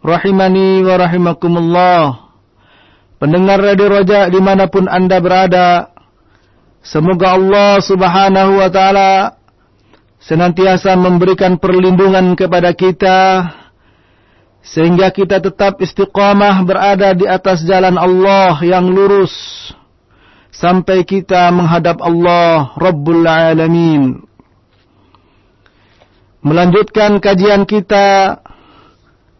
Rahimani wa rahimakumullah. Pendengar Radio Roja di mana pun anda berada Semoga Allah subhanahu wa ta'ala Senantiasa memberikan perlindungan kepada kita Sehingga kita tetap istiqamah berada di atas jalan Allah yang lurus Sampai kita menghadap Allah Rabbul Alamin. Melanjutkan kajian kita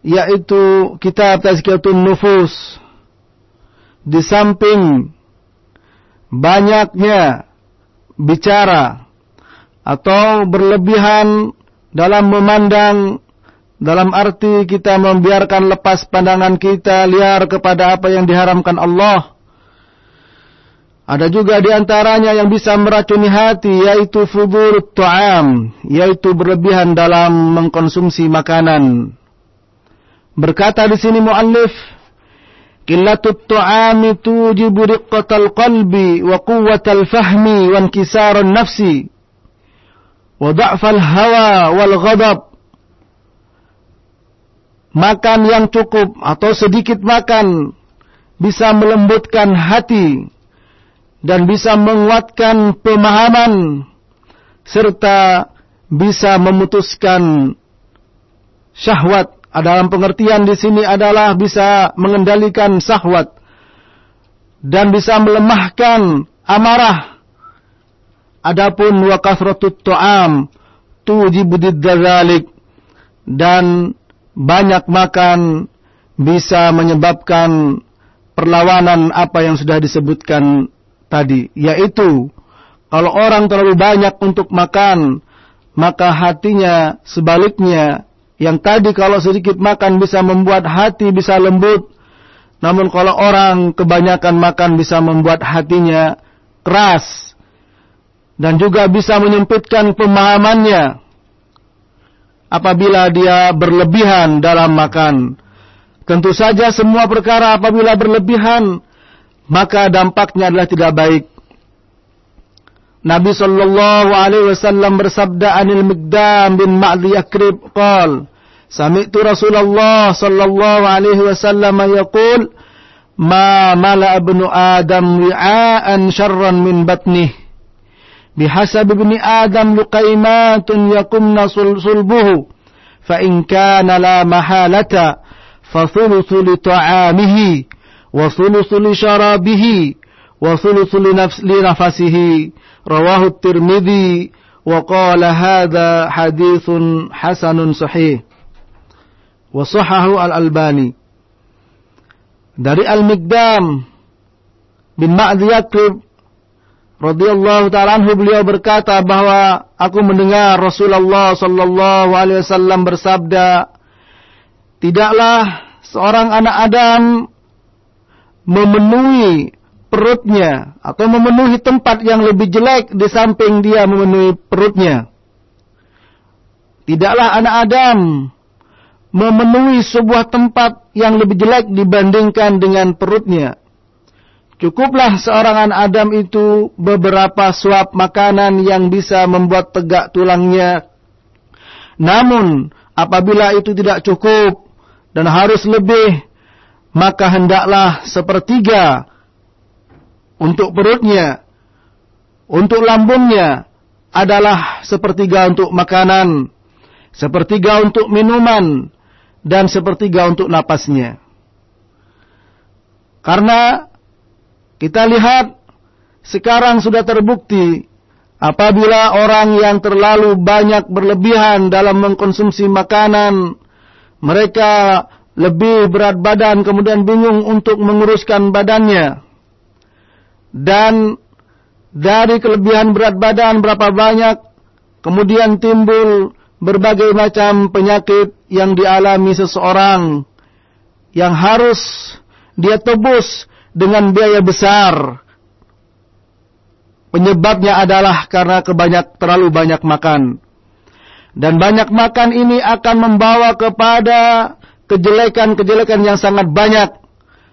yaitu kitab Tazkiyatun Nufus di samping banyaknya bicara atau berlebihan dalam memandang dalam arti kita membiarkan lepas pandangan kita liar kepada apa yang diharamkan Allah ada juga di antaranya yang bisa meracuni hati yaitu fubur ta'am, yaitu berlebihan dalam mengkonsumsi makanan. Berkata di sini muallif, "Qillatut ta'ami tujibu riqqatal qalbi wa quwwatal fahmi wa inkisaran nafsi wa dha'fal hawa wal ghadab." Makan yang cukup atau sedikit makan bisa melembutkan hati dan bisa menguatkan pemahaman serta bisa memutuskan syahwat. Dalam pengertian di sini adalah bisa mengendalikan syahwat dan bisa melemahkan amarah. Adapun wa kasratut tu'am tujibu dan banyak makan bisa menyebabkan perlawanan apa yang sudah disebutkan tadi, yaitu kalau orang terlalu banyak untuk makan, maka hatinya sebaliknya yang tadi kalau sedikit makan bisa membuat hati bisa lembut, namun kalau orang kebanyakan makan bisa membuat hatinya keras dan juga bisa menyempitkan pemahamannya apabila dia berlebihan dalam makan. Tentu saja semua perkara apabila berlebihan maka dampaknya adalah tidak baik. Nabi sallallahu alaihi wasallam bersabda anil Miqdam bin Ma'di Yakrib سمعت رسول الله صلى الله عليه وسلم يقول ما ملأ ابن آدم وعاء شرا من بطنه. بحسب ابن آدم لقيمات يقمن صلبه فإن كان لا محالة فثلث لطعامه وثلث لشرابه وثلث لنفس لنفسه. رواه الترمذي وقال هذا حديث حسن صحيح. wasahahu al-Albani. Dari Al-Mikdam bin Ma'di Yaqib Radiyallahu taala anhu beliau berkata bahwa aku mendengar Rasulullah sallallahu alaihi wasallam bersabda tidaklah seorang anak Adam memenuhi perutnya atau memenuhi tempat yang lebih jelek di samping dia memenuhi perutnya. Tidaklah anak Adam memenuhi sebuah tempat yang lebih jelek dibandingkan dengan perutnya Cukuplah seorang Adam itu beberapa suap makanan yang bisa membuat tegak tulangnya. Namun, apabila itu tidak cukup dan harus lebih, maka hendaklah sepertiga untuk perutnya, untuk lambungnya adalah sepertiga untuk makanan, sepertiga untuk minuman, dan sepertiga untuk napasnya. Karena kita lihat sekarang sudah terbukti apabila orang yang terlalu banyak berlebihan dalam mengkonsumsi makanan, mereka lebih berat badan kemudian bingung untuk menguruskan badannya. Dan dari kelebihan berat badan berapa banyak kemudian timbul berbagai macam penyakit yang dialami seseorang yang harus dia tebus dengan biaya besar. Penyebabnya adalah karena kebanyak terlalu banyak makan. Dan banyak makan ini akan membawa kepada kejelekan-kejelekan yang sangat banyak.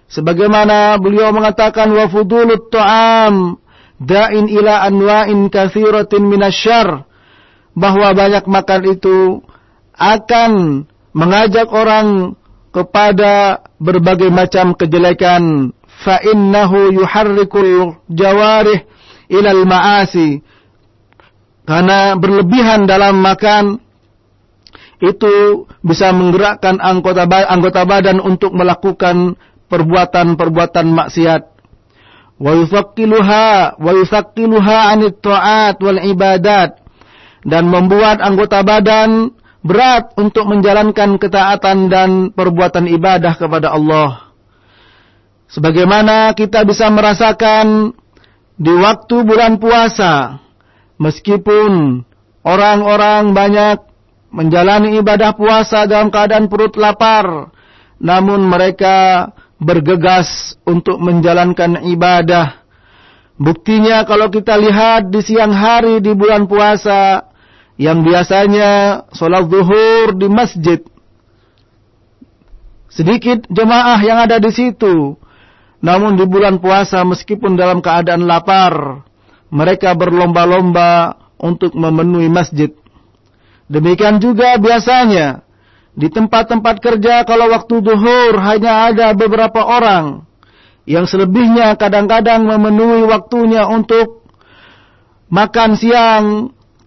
Sebagaimana beliau mengatakan wa fudulut ta'am da'in ila anwa'in kathiratin minasyar bahwa banyak makan itu akan mengajak orang kepada berbagai macam kejelekan. Fa innahu yuharrikul jawarih ilal ma'asi. Karena berlebihan dalam makan itu bisa menggerakkan anggota anggota badan untuk melakukan perbuatan-perbuatan maksiat. Wa yufaqqiluha wa yufaqqiluha 'anit ta'at wal ibadat dan membuat anggota badan berat untuk menjalankan ketaatan dan perbuatan ibadah kepada Allah Sebagaimana kita bisa merasakan di waktu bulan puasa, meskipun orang-orang banyak menjalani ibadah puasa dalam keadaan perut lapar, namun mereka bergegas untuk menjalankan ibadah. Buktinya kalau kita lihat di siang hari di bulan puasa, yang biasanya sholat zuhur di masjid, sedikit jemaah yang ada di situ namun di bulan puasa meskipun dalam keadaan lapar, mereka berlomba-lomba untuk memenuhi masjid. Demikian juga biasanya di tempat-tempat kerja kalau waktu duhur hanya ada beberapa orang yang selebihnya kadang-kadang memenuhi waktunya untuk makan siang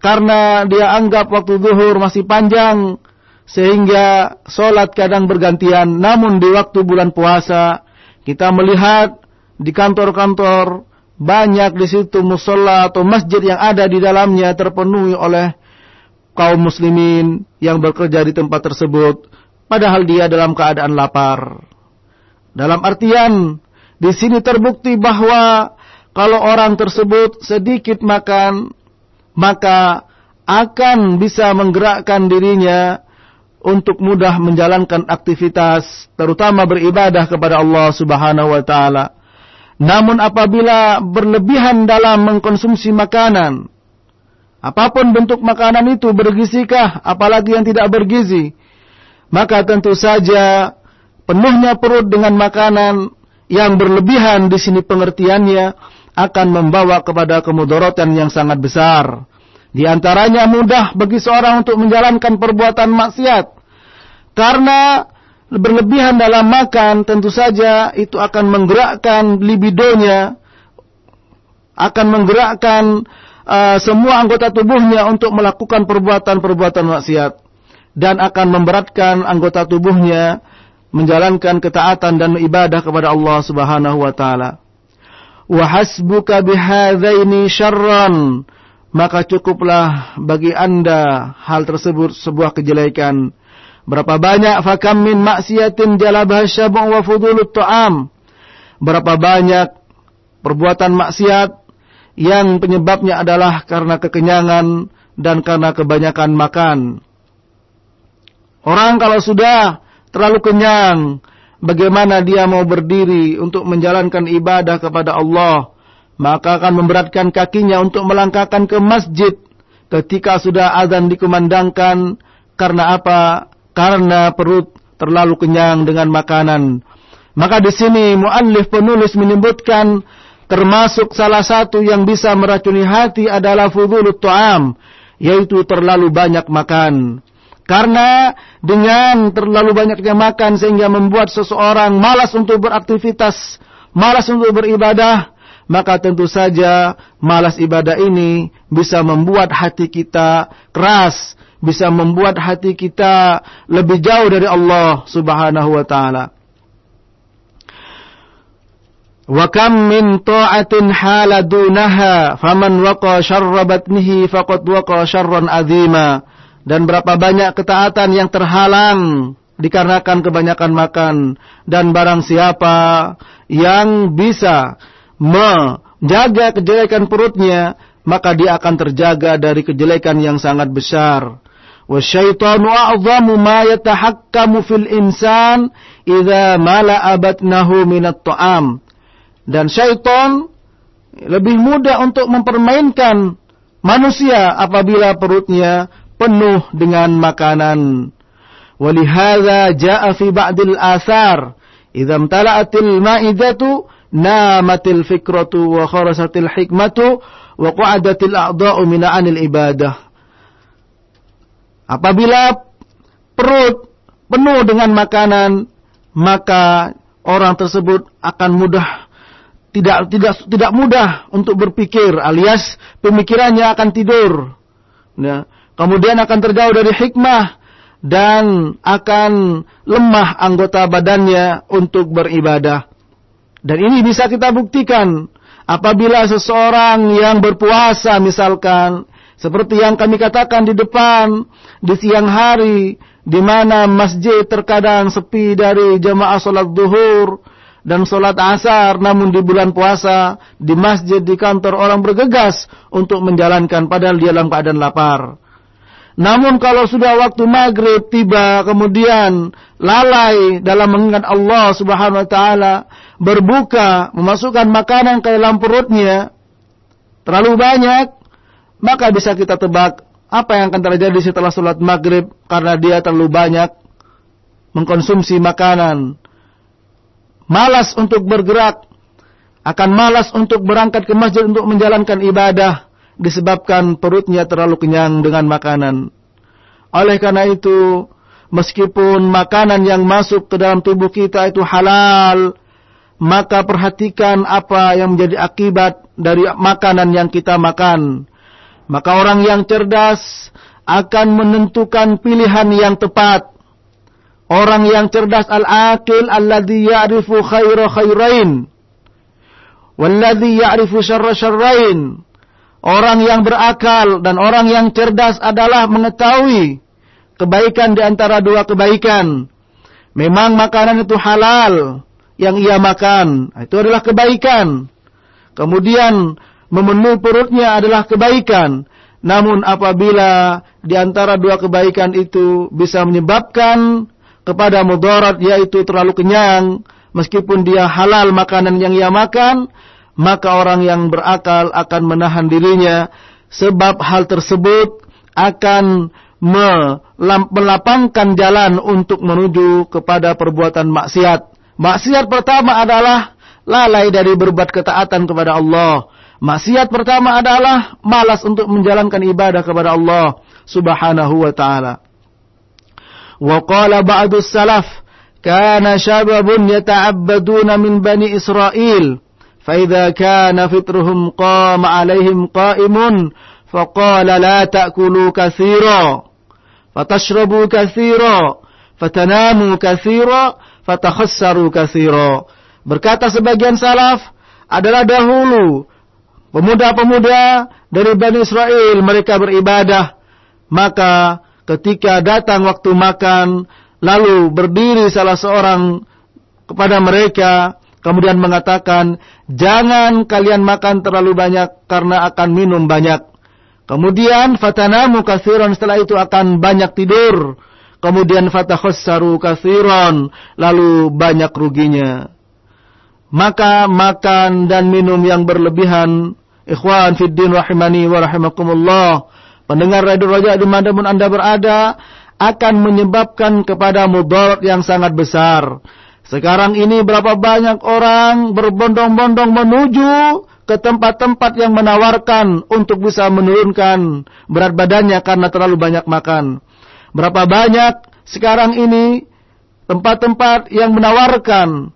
karena dia anggap waktu duhur masih panjang sehingga sholat kadang bergantian namun di waktu bulan puasa kita melihat di kantor-kantor banyak di situ musola atau masjid yang ada di dalamnya terpenuhi oleh kaum muslimin yang bekerja di tempat tersebut padahal dia dalam keadaan lapar. Dalam artian di sini terbukti bahwa kalau orang tersebut sedikit makan maka akan bisa menggerakkan dirinya untuk mudah menjalankan aktivitas terutama beribadah kepada Allah Subhanahu wa taala. Namun apabila berlebihan dalam mengkonsumsi makanan, apa pun bentuk makanan itu bergizikah apalagi yang tidak bergizi, maka tentu saja penuhnya perut dengan makanan yang berlebihan di sini pengertiannya akan membawa kepada kemudaratan yang sangat besar. Di antaranya mudah bagi seorang untuk menjalankan perbuatan maksiat. Karena berlebihan dalam makan tentu saja itu akan menggerakkan libidonya, akan menggerakkan uh, semua anggota tubuhnya untuk melakukan perbuatan-perbuatan maksiat dan akan memberatkan anggota tubuhnya menjalankan ketaatan dan ibadah kepada Allah Subhanahu wa taala. Wa hasbuka bihadzaini syarran maka cukuplah bagi anda hal tersebut sebuah kejelekan. Berapa banyak fakam min maksiatin jalabah syab'u wa fudulut ta'am. Berapa banyak perbuatan maksiat yang penyebabnya adalah karena kekenyangan dan karena kebanyakan makan. Orang kalau sudah terlalu kenyang, bagaimana dia mau berdiri untuk menjalankan ibadah kepada Allah, maka akan memberatkan kakinya untuk melangkahkan ke masjid ketika sudah azan dikumandangkan karena apa? Karena perut terlalu kenyang dengan makanan. Maka di sini muallif penulis menyebutkan termasuk salah satu yang bisa meracuni hati adalah fudhulut ta'am, yaitu terlalu banyak makan. Karena dengan terlalu banyaknya makan sehingga membuat seseorang malas untuk beraktivitas, malas untuk beribadah, maka tentu saja malas ibadah ini bisa membuat hati kita keras, bisa membuat hati kita lebih jauh dari Allah Subhanahu wa taala. Wa kam min ta'atin hala dunaha faman waqa syarra batnihi faqad waqa syarran azima. Dan berapa banyak ketaatan yang terhalang dikarenakan kebanyakan makan dan barang siapa yang bisa menjaga kejelekan perutnya maka dia akan terjaga dari kejelekan yang sangat besar. Wasyaitanu a'zamu ma yatahakkamu fil insan idza mala'a batnahu minat ta'am. Dan syaitan lebih mudah untuk mempermainkan manusia apabila perutnya penuh dengan makanan. Walihada ja'a fi ba'dil athar. Idza imtala'atil ma'idatu namatil fikratu wa kharasatil hikmatu wa qa'adatil a'dha'u min ibadah. Apabila perut penuh dengan makanan, maka orang tersebut akan mudah tidak tidak tidak mudah untuk berpikir alias pemikirannya akan tidur. Ya. Kemudian akan terjauh dari hikmah dan akan lemah anggota badannya untuk beribadah. Dan ini bisa kita buktikan apabila seseorang yang berpuasa misalkan seperti yang kami katakan di depan di siang hari di mana masjid terkadang sepi dari jamaah salat zuhur dan sholat asar namun di bulan puasa di masjid di kantor orang bergegas untuk menjalankan padahal dia dalam keadaan lapar. Namun kalau sudah waktu maghrib tiba kemudian lalai dalam mengingat Allah subhanahu wa ta'ala berbuka memasukkan makanan ke dalam perutnya terlalu banyak maka bisa kita tebak apa yang akan terjadi setelah sholat maghrib karena dia terlalu banyak mengkonsumsi makanan. Malas untuk bergerak, akan malas untuk berangkat ke masjid untuk menjalankan ibadah disebabkan perutnya terlalu kenyang dengan makanan. Oleh karena itu, meskipun makanan yang masuk ke dalam tubuh kita itu halal, maka perhatikan apa yang menjadi akibat dari makanan yang kita makan. Maka orang yang cerdas akan menentukan pilihan yang tepat Orang yang cerdas al-akil alladhi ya'rifu khaira khairain. Walladhi ya'rifu syarra syarrain. Orang yang berakal dan orang yang cerdas adalah mengetahui kebaikan di antara dua kebaikan. Memang makanan itu halal yang ia makan. Itu adalah kebaikan. Kemudian memenuhi perutnya adalah kebaikan. Namun apabila di antara dua kebaikan itu bisa menyebabkan kepada mudarat yaitu terlalu kenyang meskipun dia halal makanan yang ia makan maka orang yang berakal akan menahan dirinya sebab hal tersebut akan melapangkan jalan untuk menuju kepada perbuatan maksiat. Maksiat pertama adalah lalai dari berbuat ketaatan kepada Allah. Maksiat pertama adalah malas untuk menjalankan ibadah kepada Allah Subhanahu wa taala. Wa qala ba'du salaf kana syababun yata'abbaduna min bani Israel فإذا كان فطرهم قام عليهم قائم فقال لا تأكلوا كثيرا فتشربوا كثيرا فتناموا كثيرا فتخسروا كثيرا berkata sebagian salaf adalah dahulu pemuda-pemuda dari Bani Israel mereka beribadah maka ketika datang waktu makan, lalu berdiri salah seorang kepada mereka, Kemudian mengatakan, jangan kalian makan terlalu banyak karena akan minum banyak. Kemudian fatanamu kathiron setelah itu akan banyak tidur. Kemudian fatakhassaru kathiron lalu banyak ruginya. Maka makan dan minum yang berlebihan ikhwan fiddin rahimani wa rahimakumullah pendengar radio Raja di mana pun anda berada akan menyebabkan kepada mudarat yang sangat besar. Sekarang ini berapa banyak orang berbondong-bondong menuju ke tempat-tempat yang menawarkan untuk bisa menurunkan berat badannya karena terlalu banyak makan. Berapa banyak sekarang ini tempat-tempat yang menawarkan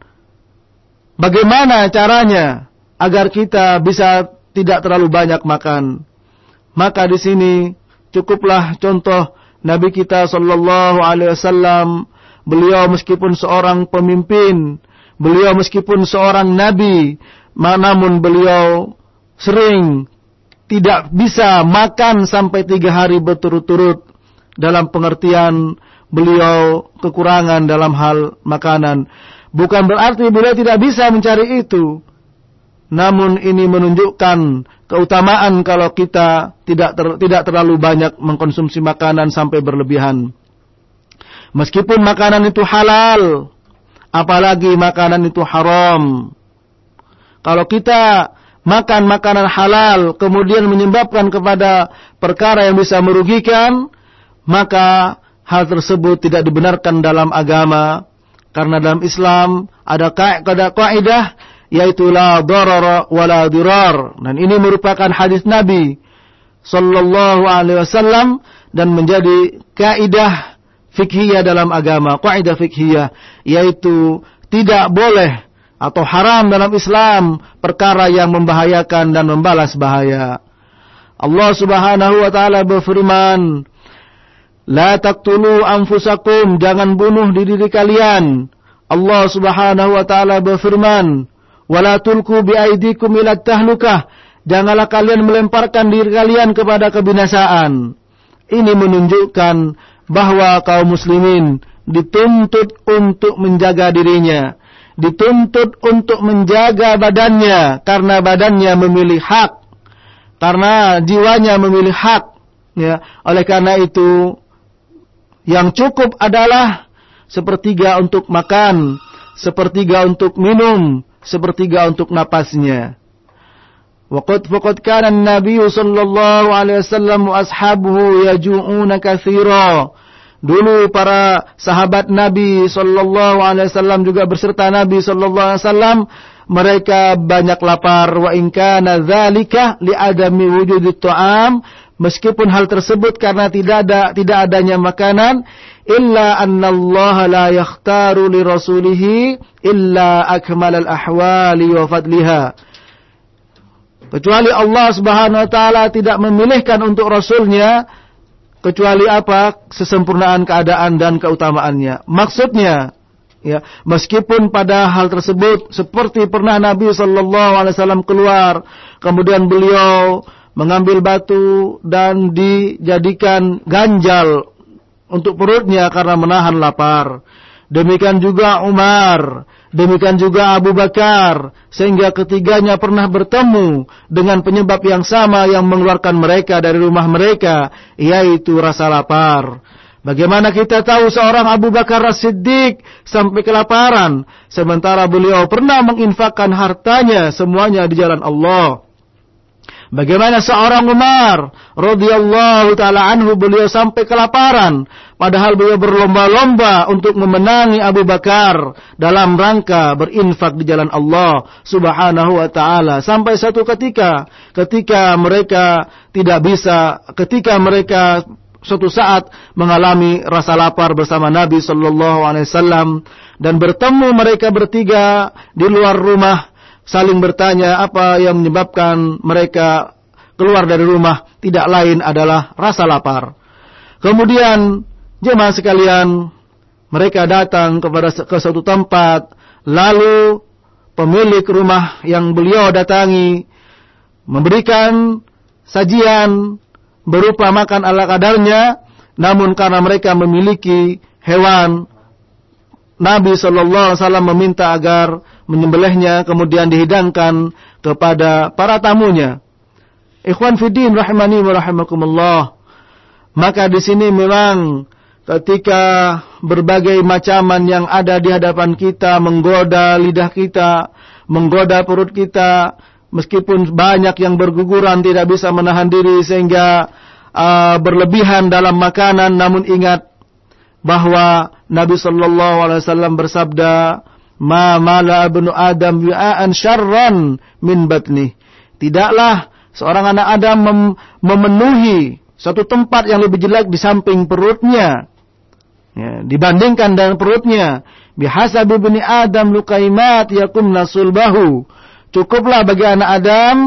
bagaimana caranya agar kita bisa tidak terlalu banyak makan. Maka di sini cukuplah contoh Nabi kita sallallahu alaihi wasallam beliau meskipun seorang pemimpin, beliau meskipun seorang nabi, namun beliau sering tidak bisa makan sampai tiga hari berturut-turut dalam pengertian beliau kekurangan dalam hal makanan. Bukan berarti beliau tidak bisa mencari itu. Namun ini menunjukkan keutamaan kalau kita tidak ter, tidak terlalu banyak mengkonsumsi makanan sampai berlebihan. Meskipun makanan itu halal, apalagi makanan itu haram. Kalau kita makan makanan halal kemudian menyebabkan kepada perkara yang bisa merugikan, maka hal tersebut tidak dibenarkan dalam agama. Karena dalam Islam ada kaidah yaitu la darara wa la dirar. Dan ini merupakan hadis Nabi sallallahu alaihi wasallam dan menjadi kaidah fikhiyah dalam agama, kaidah fikhiyah yaitu tidak boleh atau haram dalam Islam perkara yang membahayakan dan membalas bahaya. Allah Subhanahu wa taala berfirman, "La taqtulu anfusakum, jangan bunuh diri kalian." Allah Subhanahu wa taala berfirman, "Wala tulku biaidikum ila tahlukah." Janganlah kalian melemparkan diri kalian kepada kebinasaan. Ini menunjukkan bahwa kaum muslimin dituntut untuk menjaga dirinya dituntut untuk menjaga badannya karena badannya memilih hak karena jiwanya memilih hak ya. Oleh karena itu yang cukup adalah sepertiga untuk makan sepertiga untuk minum sepertiga untuk napasnya Waqad faqad kana an-nabiy sallallahu alaihi wasallam wa ashabuhu yaju'una katsira Dulu para sahabat Nabi sallallahu alaihi wasallam juga berserta Nabi sallallahu alaihi wasallam mereka banyak lapar. Wa in kana dzalika li adami wujudi ta'am meskipun hal tersebut karena tidak ada tidak adanya makanan illa annallaha la yakhtaru li rasulih illa akmalal ahwali wa fadliha kecuali Allah Subhanahu wa taala tidak memilihkan untuk rasulnya kecuali apa? Sesempurnaan keadaan dan keutamaannya. Maksudnya, ya, meskipun pada hal tersebut seperti pernah Nabi Shallallahu Alaihi Wasallam keluar, kemudian beliau mengambil batu dan dijadikan ganjal untuk perutnya karena menahan lapar. Demikian juga Umar Demikian juga Abu Bakar, sehingga ketiganya pernah bertemu dengan penyebab yang sama yang mengeluarkan mereka dari rumah mereka, yaitu rasa lapar. Bagaimana kita tahu seorang Abu Bakar As-Siddiq sampai kelaparan, sementara beliau pernah menginfakkan hartanya semuanya di jalan Allah. Bagaimana seorang Umar radhiyallahu taala anhu beliau sampai kelaparan padahal beliau berlomba-lomba untuk memenangi Abu Bakar dalam rangka berinfak di jalan Allah Subhanahu wa taala. Sampai satu ketika ketika mereka tidak bisa ketika mereka suatu saat mengalami rasa lapar bersama Nabi sallallahu alaihi wasallam dan bertemu mereka bertiga di luar rumah saling bertanya apa yang menyebabkan mereka keluar dari rumah tidak lain adalah rasa lapar. Kemudian jemaah sekalian mereka datang kepada ke suatu tempat lalu pemilik rumah yang beliau datangi memberikan sajian berupa makan ala kadarnya namun karena mereka memiliki hewan Nabi Shallallahu Alaihi Wasallam meminta agar menyembelihnya kemudian dihidangkan kepada para tamunya. Ikhwan fiddin rahimani wa rahimakumullah. Maka di sini memang ketika berbagai macaman yang ada di hadapan kita menggoda lidah kita, menggoda perut kita, meskipun banyak yang berguguran tidak bisa menahan diri sehingga uh, berlebihan dalam makanan namun ingat bahwa Nabi sallallahu alaihi wasallam bersabda ma mala ibnu adam wi'an syarran min batni. Tidaklah seorang anak Adam mem memenuhi satu tempat yang lebih jelek di samping perutnya. Ya, dibandingkan dengan perutnya. Bihasab ibni adam lukaimat yakum nasulbahu. Cukuplah bagi anak Adam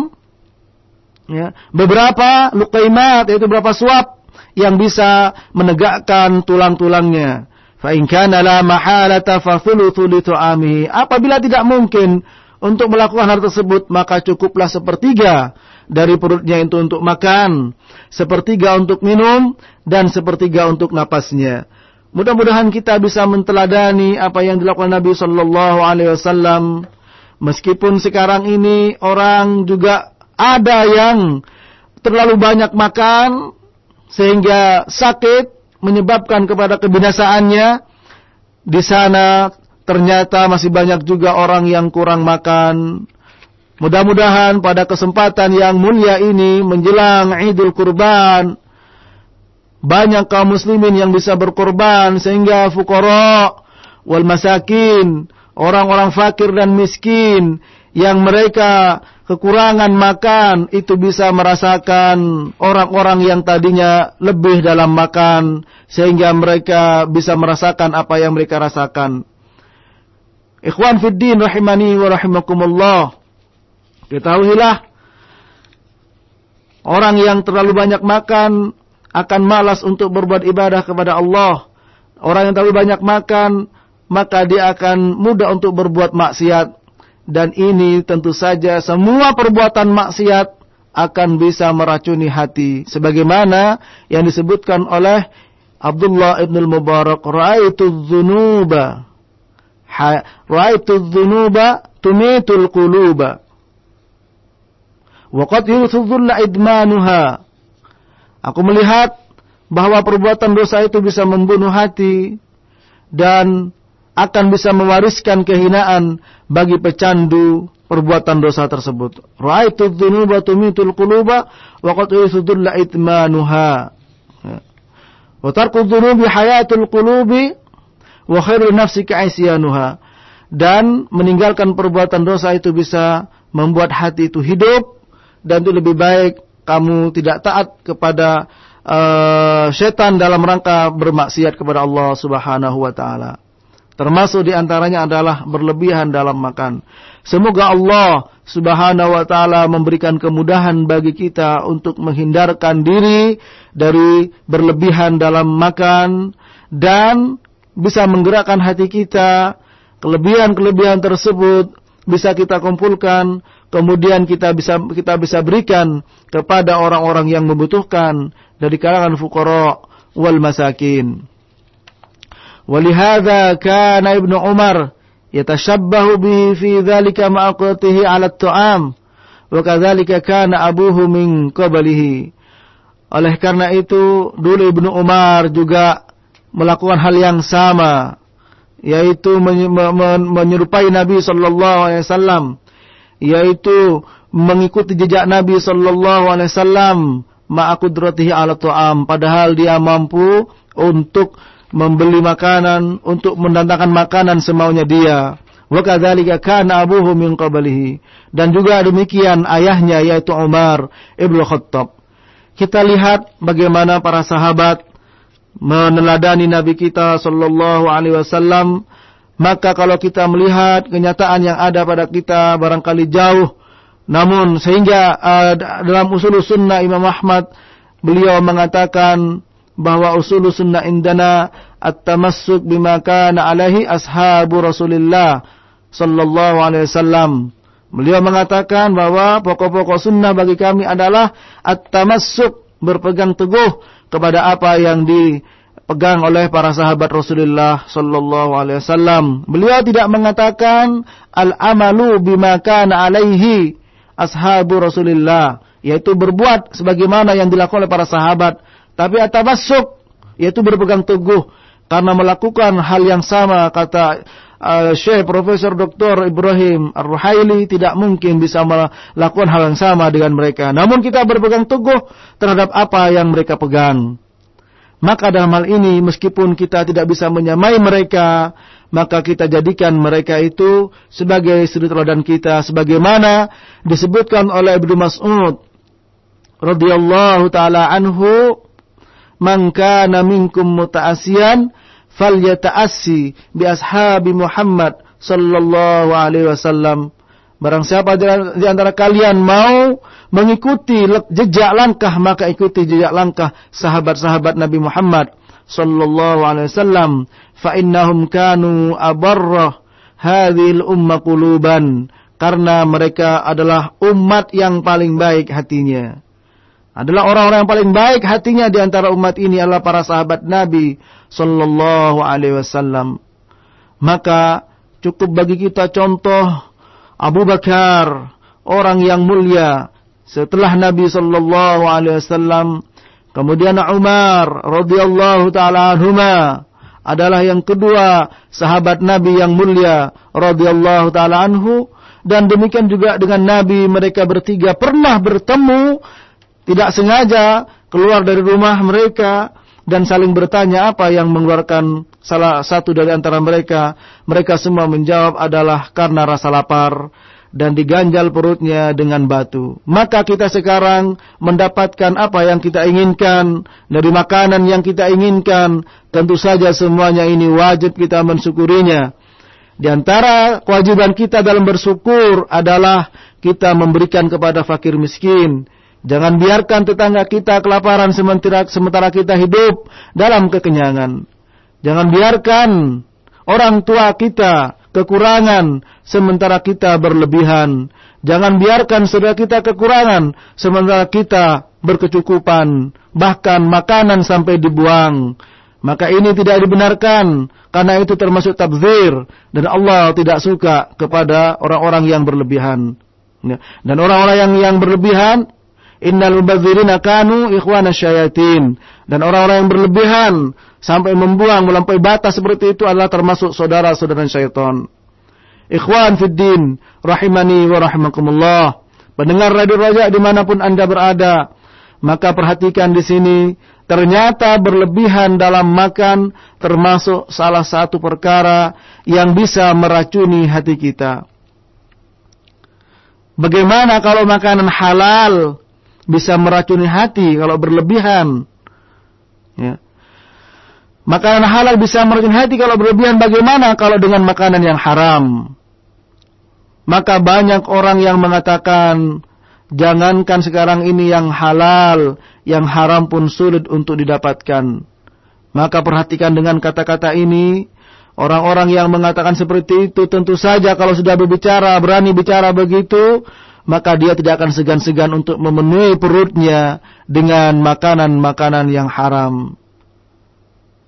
ya, beberapa lukaimat yaitu beberapa suap yang bisa menegakkan tulang-tulangnya. Fa in kana la mahalata fa thuluthu li Apabila tidak mungkin untuk melakukan hal tersebut, maka cukuplah sepertiga dari perutnya itu untuk makan, sepertiga untuk minum, dan sepertiga untuk napasnya. Mudah-mudahan kita bisa menteladani apa yang dilakukan Nabi Shallallahu Alaihi Wasallam. Meskipun sekarang ini orang juga ada yang terlalu banyak makan sehingga sakit menyebabkan kepada kebinasaannya. Di sana ternyata masih banyak juga orang yang kurang makan. Mudah-mudahan pada kesempatan yang mulia ini menjelang Idul Kurban banyak kaum muslimin yang bisa berkorban sehingga fukara wal masakin, orang-orang fakir dan miskin yang mereka kekurangan makan itu bisa merasakan orang-orang yang tadinya lebih dalam makan sehingga mereka bisa merasakan apa yang mereka rasakan. Ikhwan fiddin rahimani wa rahimakumullah. Ketahuilah orang yang terlalu banyak makan akan malas untuk berbuat ibadah kepada Allah. Orang yang terlalu banyak makan maka dia akan mudah untuk berbuat maksiat dan ini tentu saja semua perbuatan maksiat akan bisa meracuni hati. Sebagaimana yang disebutkan oleh Abdullah ibn al-Mubarak. Ra'aitu dhunuba. Ra'aitu dhunuba tumitul quluba. Waqad yusudhulla idmanuha. Aku melihat bahwa perbuatan dosa itu bisa membunuh hati dan akan bisa mewariskan kehinaan bagi pecandu perbuatan dosa tersebut. Ra'aitu dzunuba tumitul quluba wa qad. Ya. Hayatul qulubi wa khairu. Dan meninggalkan perbuatan dosa itu bisa membuat hati itu hidup dan itu lebih baik kamu tidak taat kepada uh, setan dalam rangka bermaksiat kepada Allah Subhanahu wa taala. Termasuk di antaranya adalah berlebihan dalam makan. Semoga Allah subhanahu wa ta'ala memberikan kemudahan bagi kita untuk menghindarkan diri dari berlebihan dalam makan. Dan bisa menggerakkan hati kita. Kelebihan-kelebihan tersebut bisa kita kumpulkan. Kemudian kita bisa kita bisa berikan kepada orang-orang yang membutuhkan dari kalangan fukara wal masakin. ولهذا كان ابن عمر يتشبه به في ذلك مع قدرته على الطعام وكذلك كان أبوه من قبله oleh karena itu dulu Ibnu Umar juga melakukan hal yang sama yaitu menyerupai Nabi sallallahu alaihi wasallam yaitu mengikuti jejak Nabi sallallahu alaihi wasallam ma'akudratihi ala ta'am padahal dia mampu untuk membeli makanan untuk mendatangkan makanan semaunya dia. Wa kadzalika kana abuhu min qablihi. Dan juga demikian ayahnya yaitu Umar Ibnu Khattab. Kita lihat bagaimana para sahabat meneladani Nabi kita sallallahu alaihi wasallam. Maka kalau kita melihat kenyataan yang ada pada kita barangkali jauh namun sehingga uh, dalam usul sunnah Imam Ahmad beliau mengatakan bahwa usul sunnah indana at-tamassuk bima kana alaihi ashabu Rasulillah sallallahu alaihi wasallam. Beliau mengatakan bahwa pokok-pokok sunnah bagi kami adalah at-tamassuk berpegang teguh kepada apa yang di dipegang oleh para sahabat Rasulullah sallallahu alaihi wasallam. Beliau tidak mengatakan al-amalu bima kana alaihi ashabu Rasulillah, yaitu berbuat sebagaimana yang dilakukan oleh para sahabat, tapi atabassuk yaitu berpegang teguh karena melakukan hal yang sama kata uh, Syekh Profesor Dr. Ibrahim Ar-Ruhaili tidak mungkin bisa melakukan hal yang sama dengan mereka. Namun kita berpegang teguh terhadap apa yang mereka pegang. Maka dalam hal ini meskipun kita tidak bisa menyamai mereka, maka kita jadikan mereka itu sebagai suri teladan kita sebagaimana disebutkan oleh Ibnu Mas'ud radhiyallahu taala anhu man kana minkum muta'assiyan falyata'assi bi ashabi Muhammad sallallahu alaihi wasallam. Barang siapa di antara kalian mau mengikuti jejak langkah maka ikuti jejak langkah sahabat-sahabat Nabi Muhammad sallallahu alaihi wasallam fa innahum kanu abarrah hadhil umma quluban karena mereka adalah umat yang paling baik hatinya adalah orang-orang yang paling baik hatinya di antara umat ini adalah para sahabat Nabi sallallahu alaihi wasallam. Maka cukup bagi kita contoh Abu Bakar, orang yang mulia setelah Nabi sallallahu alaihi wasallam. Kemudian Umar radhiyallahu taala anhuma adalah yang kedua sahabat Nabi yang mulia radhiyallahu taala anhu dan demikian juga dengan Nabi mereka bertiga pernah bertemu tidak sengaja keluar dari rumah mereka dan saling bertanya apa yang mengeluarkan salah satu dari antara mereka. Mereka semua menjawab adalah karena rasa lapar dan diganjal perutnya dengan batu. Maka kita sekarang mendapatkan apa yang kita inginkan dari makanan yang kita inginkan. Tentu saja semuanya ini wajib kita mensyukurinya. Di antara kewajiban kita dalam bersyukur adalah kita memberikan kepada fakir miskin Jangan biarkan tetangga kita kelaparan sementara, sementara kita hidup dalam kekenyangan. Jangan biarkan orang tua kita kekurangan sementara kita berlebihan. Jangan biarkan saudara kita kekurangan sementara kita berkecukupan. Bahkan makanan sampai dibuang. Maka ini tidak dibenarkan karena itu termasuk tabzir dan Allah tidak suka kepada orang-orang yang berlebihan. Ya. Dan orang-orang yang yang berlebihan Innal mubadzirina kanu ikhwana syayatin. Dan orang-orang yang berlebihan sampai membuang melampaui batas seperti itu adalah termasuk saudara-saudara syaitan. Ikhwan fiddin, rahimani wa rahimakumullah. Pendengar Radio Raja di mana pun anda berada, maka perhatikan di sini ternyata berlebihan dalam makan termasuk salah satu perkara yang bisa meracuni hati kita. Bagaimana kalau makanan halal bisa meracuni hati kalau berlebihan. Ya. Makanan halal bisa meracuni hati kalau berlebihan. Bagaimana kalau dengan makanan yang haram? Maka banyak orang yang mengatakan, jangankan sekarang ini yang halal, yang haram pun sulit untuk didapatkan. Maka perhatikan dengan kata-kata ini, orang-orang yang mengatakan seperti itu tentu saja kalau sudah berbicara, berani bicara begitu, maka dia tidak akan segan-segan untuk memenuhi perutnya dengan makanan-makanan yang haram.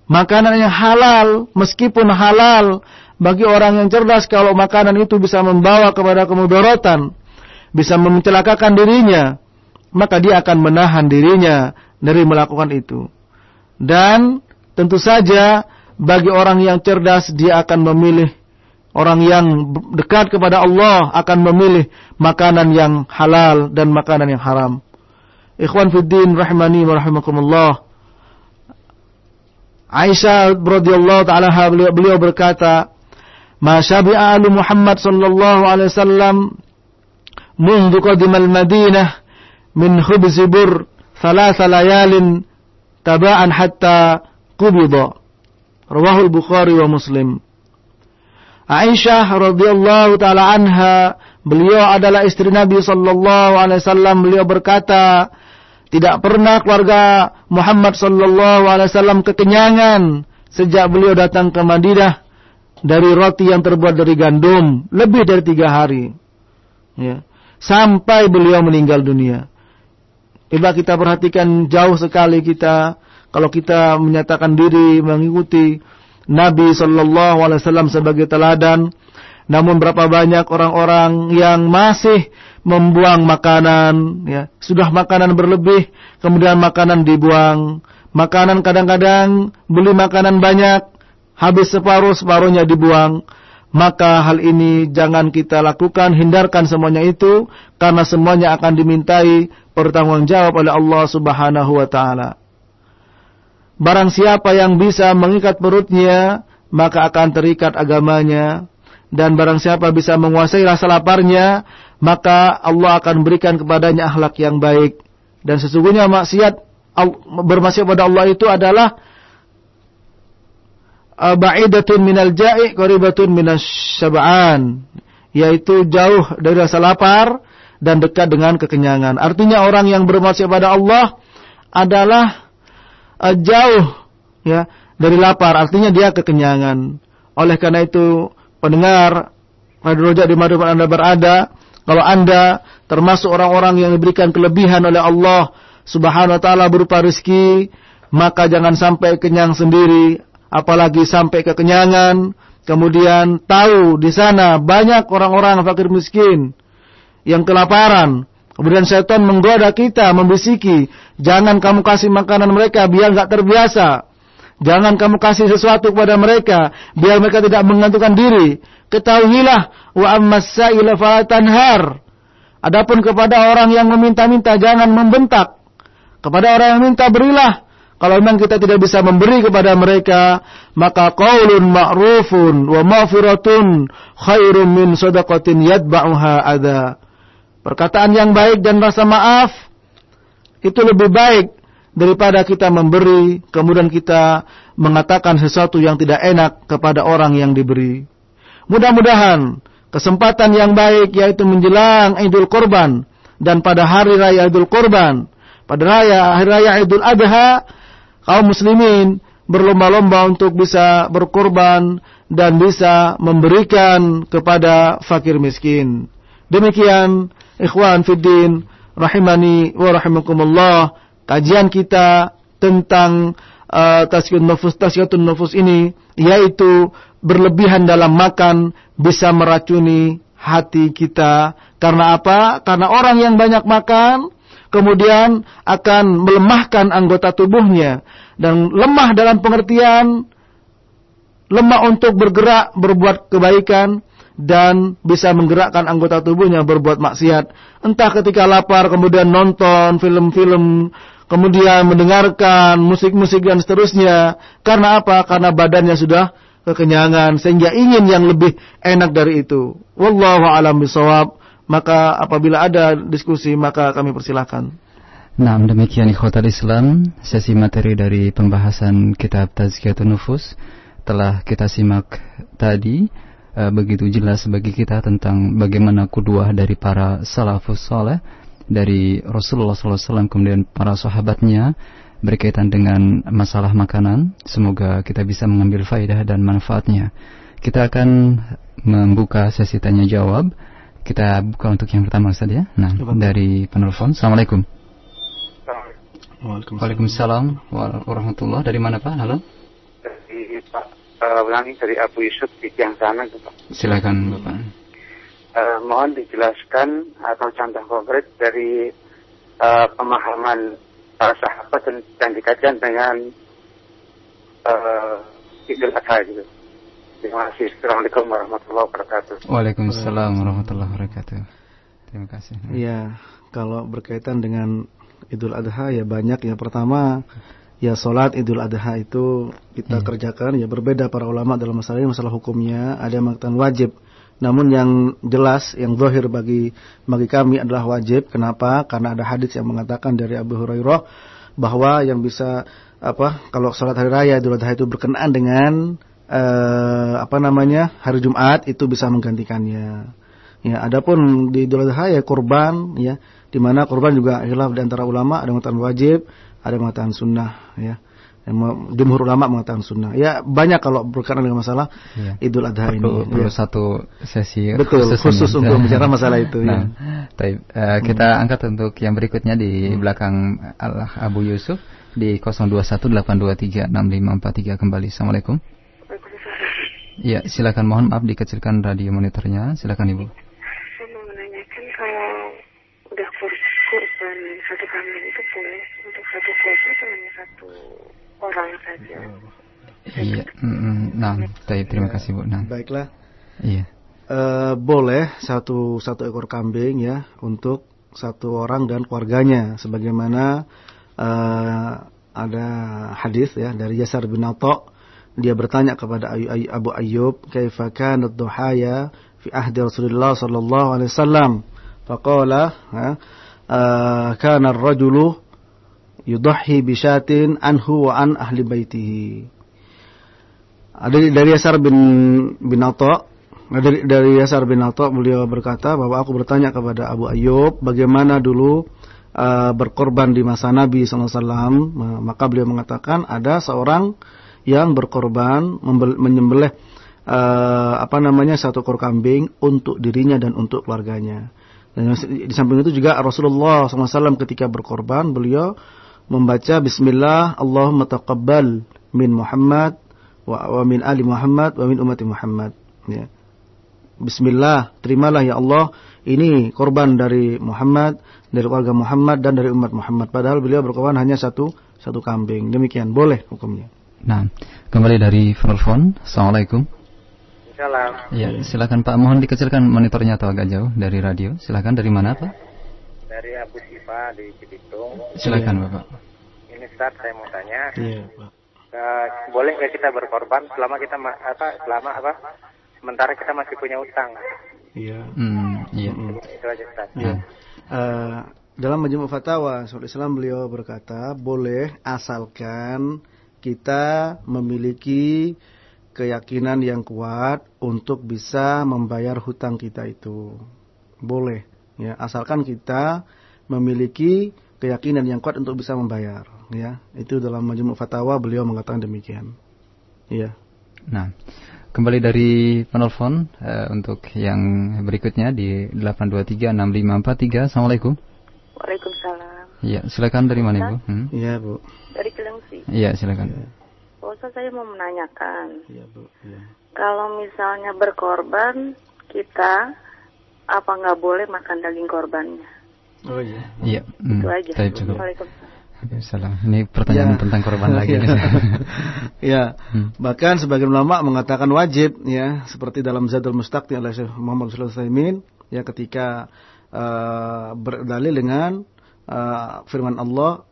Makanan yang halal, meskipun halal, bagi orang yang cerdas kalau makanan itu bisa membawa kepada kemudaratan, bisa mencelakakan dirinya, maka dia akan menahan dirinya dari melakukan itu. Dan tentu saja bagi orang yang cerdas dia akan memilih Orang yang dekat kepada Allah akan memilih makanan yang halal dan makanan yang haram. Ikhwan fiddin rahimani wa rahimakumullah. Aisyah radhiyallahu taala beliau, beliau berkata, "Ma syabi'a alu Muhammad sallallahu alaihi wasallam منذ قدم المدينة من خبز بر ثلاث ليال تباعا حتى قبض رواه البخاري ومسلم Aisyah radhiyallahu taala anha, beliau adalah istri Nabi sallallahu alaihi wasallam. Beliau berkata, tidak pernah keluarga Muhammad sallallahu alaihi wasallam kekenyangan sejak beliau datang ke Madinah dari roti yang terbuat dari gandum lebih dari tiga hari. Ya. Sampai beliau meninggal dunia. Coba kita perhatikan jauh sekali kita kalau kita menyatakan diri mengikuti Nabi Shallallahu Alaihi Wasallam sebagai teladan, namun berapa banyak orang-orang yang masih membuang makanan, ya sudah makanan berlebih, kemudian makanan dibuang, makanan kadang-kadang beli makanan banyak, habis separuh separuhnya dibuang. Maka hal ini jangan kita lakukan, hindarkan semuanya itu karena semuanya akan dimintai pertanggungjawab oleh Allah Subhanahu wa taala. Barang siapa yang bisa mengikat perutnya, maka akan terikat agamanya. Dan barang siapa bisa menguasai rasa laparnya, maka Allah akan berikan kepadanya akhlak yang baik. Dan sesungguhnya maksiat bermaksiat pada Allah itu adalah uh, ba'idatun minal ja'i qaribatun minas syab'an yaitu jauh dari rasa lapar dan dekat dengan kekenyangan. Artinya orang yang bermaksiat pada Allah adalah uh, jauh ya dari lapar, artinya dia kekenyangan. Oleh karena itu, pendengar Radio Rojak di mana Anda berada, kalau Anda termasuk orang-orang yang diberikan kelebihan oleh Allah Subhanahu wa taala berupa rezeki, maka jangan sampai kenyang sendiri, apalagi sampai kekenyangan. Kemudian tahu di sana banyak orang-orang fakir miskin yang kelaparan, Kemudian setan menggoda kita, membisiki, jangan kamu kasih makanan mereka biar nggak terbiasa. Jangan kamu kasih sesuatu kepada mereka biar mereka tidak mengantukkan diri. Ketahuilah wa ammas sa'ila tanhar. Adapun kepada orang yang meminta-minta jangan membentak. Kepada orang yang minta berilah. Kalau memang kita tidak bisa memberi kepada mereka, maka qaulun ma'rufun wa maghfiratun khairum min sadaqatin yatba'uha adha. Perkataan yang baik dan rasa maaf itu lebih baik daripada kita memberi kemudian kita mengatakan sesuatu yang tidak enak kepada orang yang diberi. Mudah-mudahan kesempatan yang baik yaitu menjelang Idul Kurban dan pada hari raya Idul Kurban, pada raya hari raya Idul Adha, kaum muslimin berlomba-lomba untuk bisa berkorban dan bisa memberikan kepada fakir miskin. Demikian ikhwan fiddin rahimani wa rahimakumullah kajian kita tentang uh, tasqiyatun nufus tasqiyatun nufus ini yaitu berlebihan dalam makan bisa meracuni hati kita karena apa? Karena orang yang banyak makan kemudian akan melemahkan anggota tubuhnya dan lemah dalam pengertian lemah untuk bergerak berbuat kebaikan dan bisa menggerakkan anggota tubuhnya berbuat maksiat. Entah ketika lapar kemudian nonton film-film, kemudian mendengarkan musik-musik dan seterusnya. Karena apa? Karena badannya sudah kekenyangan sehingga ingin yang lebih enak dari itu. Wallahu a'lam bishawab. Maka apabila ada diskusi maka kami persilahkan. Nah, demikian ikhwatal Islam, sesi materi dari pembahasan kitab Tazkiyatun Nufus telah kita simak tadi uh, begitu jelas bagi kita tentang bagaimana kedua dari para salafus soleh dari Rasulullah SAW kemudian para sahabatnya berkaitan dengan masalah makanan. Semoga kita bisa mengambil faedah dan manfaatnya. Kita akan membuka sesi tanya jawab. Kita buka untuk yang pertama saja. Ya. Nah, dari penelpon. Assalamualaikum. Waalaikumsalam warahmatullahi Dari mana Pak? Halo uh, ulangi dari Abu Yusuf di tiang sana Pak. Silakan Bapak. Uh, mohon dijelaskan atau contoh konkret dari uh, pemahaman para sahabat dan, dan dikaitkan dengan uh, Idul Adha gitu. Terima kasih. Assalamualaikum warahmatullahi wabarakatuh. Waalaikumsalam warahmatullahi wabarakatuh. Terima kasih. Iya, kalau berkaitan dengan Idul Adha ya banyak. Yang pertama ya sholat idul adha itu kita hmm. kerjakan ya berbeda para ulama dalam masalah ini masalah hukumnya ada yang mengatakan wajib. Namun yang jelas yang zahir bagi bagi kami adalah wajib. Kenapa? Karena ada hadis yang mengatakan dari Abu Hurairah bahwa yang bisa apa kalau sholat hari raya idul adha itu berkenaan dengan eh, apa namanya hari Jumat itu bisa menggantikannya. Ya adapun di idul adha ya kurban ya di mana kurban juga hilaf di antara ulama ada yang mengatakan wajib ada yang mengatakan sunnah ya jumhur ulama mengatakan sunnah. Ya banyak kalau berkaitan dengan masalah ya. Idul Adha perlu, ini. Perlu ya. satu sesi Betul, khusus, khusus untuk bicara masalah itu. Nah, ya. Taib, uh, kita hmm. angkat untuk yang berikutnya di hmm. belakang Al Abu Yusuf. di 0218236543 kembali. Assalamualaikum. Ya, silakan mohon maaf dikecilkan radio monitornya. Silakan Ibu. Saya mau menanyakan kalau udah kurban satu kambing itu boleh satu keluarga hanya satu orang saja? Iya, mm, nah, baik, terima kasih Bu. Nah, Baiklah. iya. Eh, boleh satu satu ekor kambing ya untuk satu orang dan keluarganya sebagaimana eh, ada hadis ya dari Yasar bin Atha dia bertanya kepada Ayu- Ayu- Abu Ayyub kaifa kanat duhaya fi ahdi Rasulullah sallallahu alaihi wasallam faqala eh, kana ar-rajulu yudhi bi syatin anhu wa an ahli baitihi. Ada dari Yasar bin bin Atha dari dari Yasar bin Atha beliau berkata bahwa aku bertanya kepada Abu Ayyub bagaimana dulu uh, berkorban di masa Nabi SAW maka beliau mengatakan ada seorang yang berkorban menyembelih uh, apa namanya satu ekor kambing untuk dirinya dan untuk keluarganya. Dan di samping itu juga Rasulullah SAW ketika berkorban beliau membaca Bismillah Allahumma taqabbal min Muhammad wa, wa min ali Muhammad wa min ummati Muhammad ya. Bismillah, terimalah ya Allah ini korban dari Muhammad, dari keluarga Muhammad dan dari umat Muhammad. Padahal beliau berkorban hanya satu satu kambing. Demikian boleh hukumnya. Nah, kembali dari telepon. Assalamualaikum. Salam. Ya, silakan Pak. Mohon dikecilkan monitornya atau agak jauh dari radio. Silakan dari mana Pak? Dari Abu Sifa di Cibitung. Silakan Bapak. Ini Ustaz saya mau tanya, Iya, eh, boleh nggak kita berkorban selama kita ma- apa selama apa sementara kita masih punya utang? Iya. Hmm, iya. Itu aja Ustaz. Ya. Eh, dalam majmu' fatwa Syaikhul Islam beliau berkata boleh asalkan kita memiliki keyakinan yang kuat untuk bisa membayar hutang kita itu. Boleh ya, asalkan kita memiliki keyakinan yang kuat untuk bisa membayar ya. Itu dalam majmu' fatwa beliau mengatakan demikian. Iya. Nah, kembali dari penelpon eh, untuk yang berikutnya di 8236543. Assalamualaikum. Waalaikumsalam. Iya, silakan dari mana Ibu? Hmm? Iya, Bu. Dari Cilengsi. Iya, silakan. Ustaz saya mau menanyakan, Iya, Bu. Iya. kalau misalnya berkorban kita apa nggak boleh makan daging korbannya? Oh iya. Iya, hmm, Itu aja. cukup. Salam. Ini pertanyaan Ya. tentang korban lagi. Ya. ya, Hmm. bahkan sebagian ulama mengatakan wajib ya, seperti dalam Zadul Mustaqni oleh Syekh Muhammad Sulaiman ya ketika uh, berdalil dengan uh, firman Allah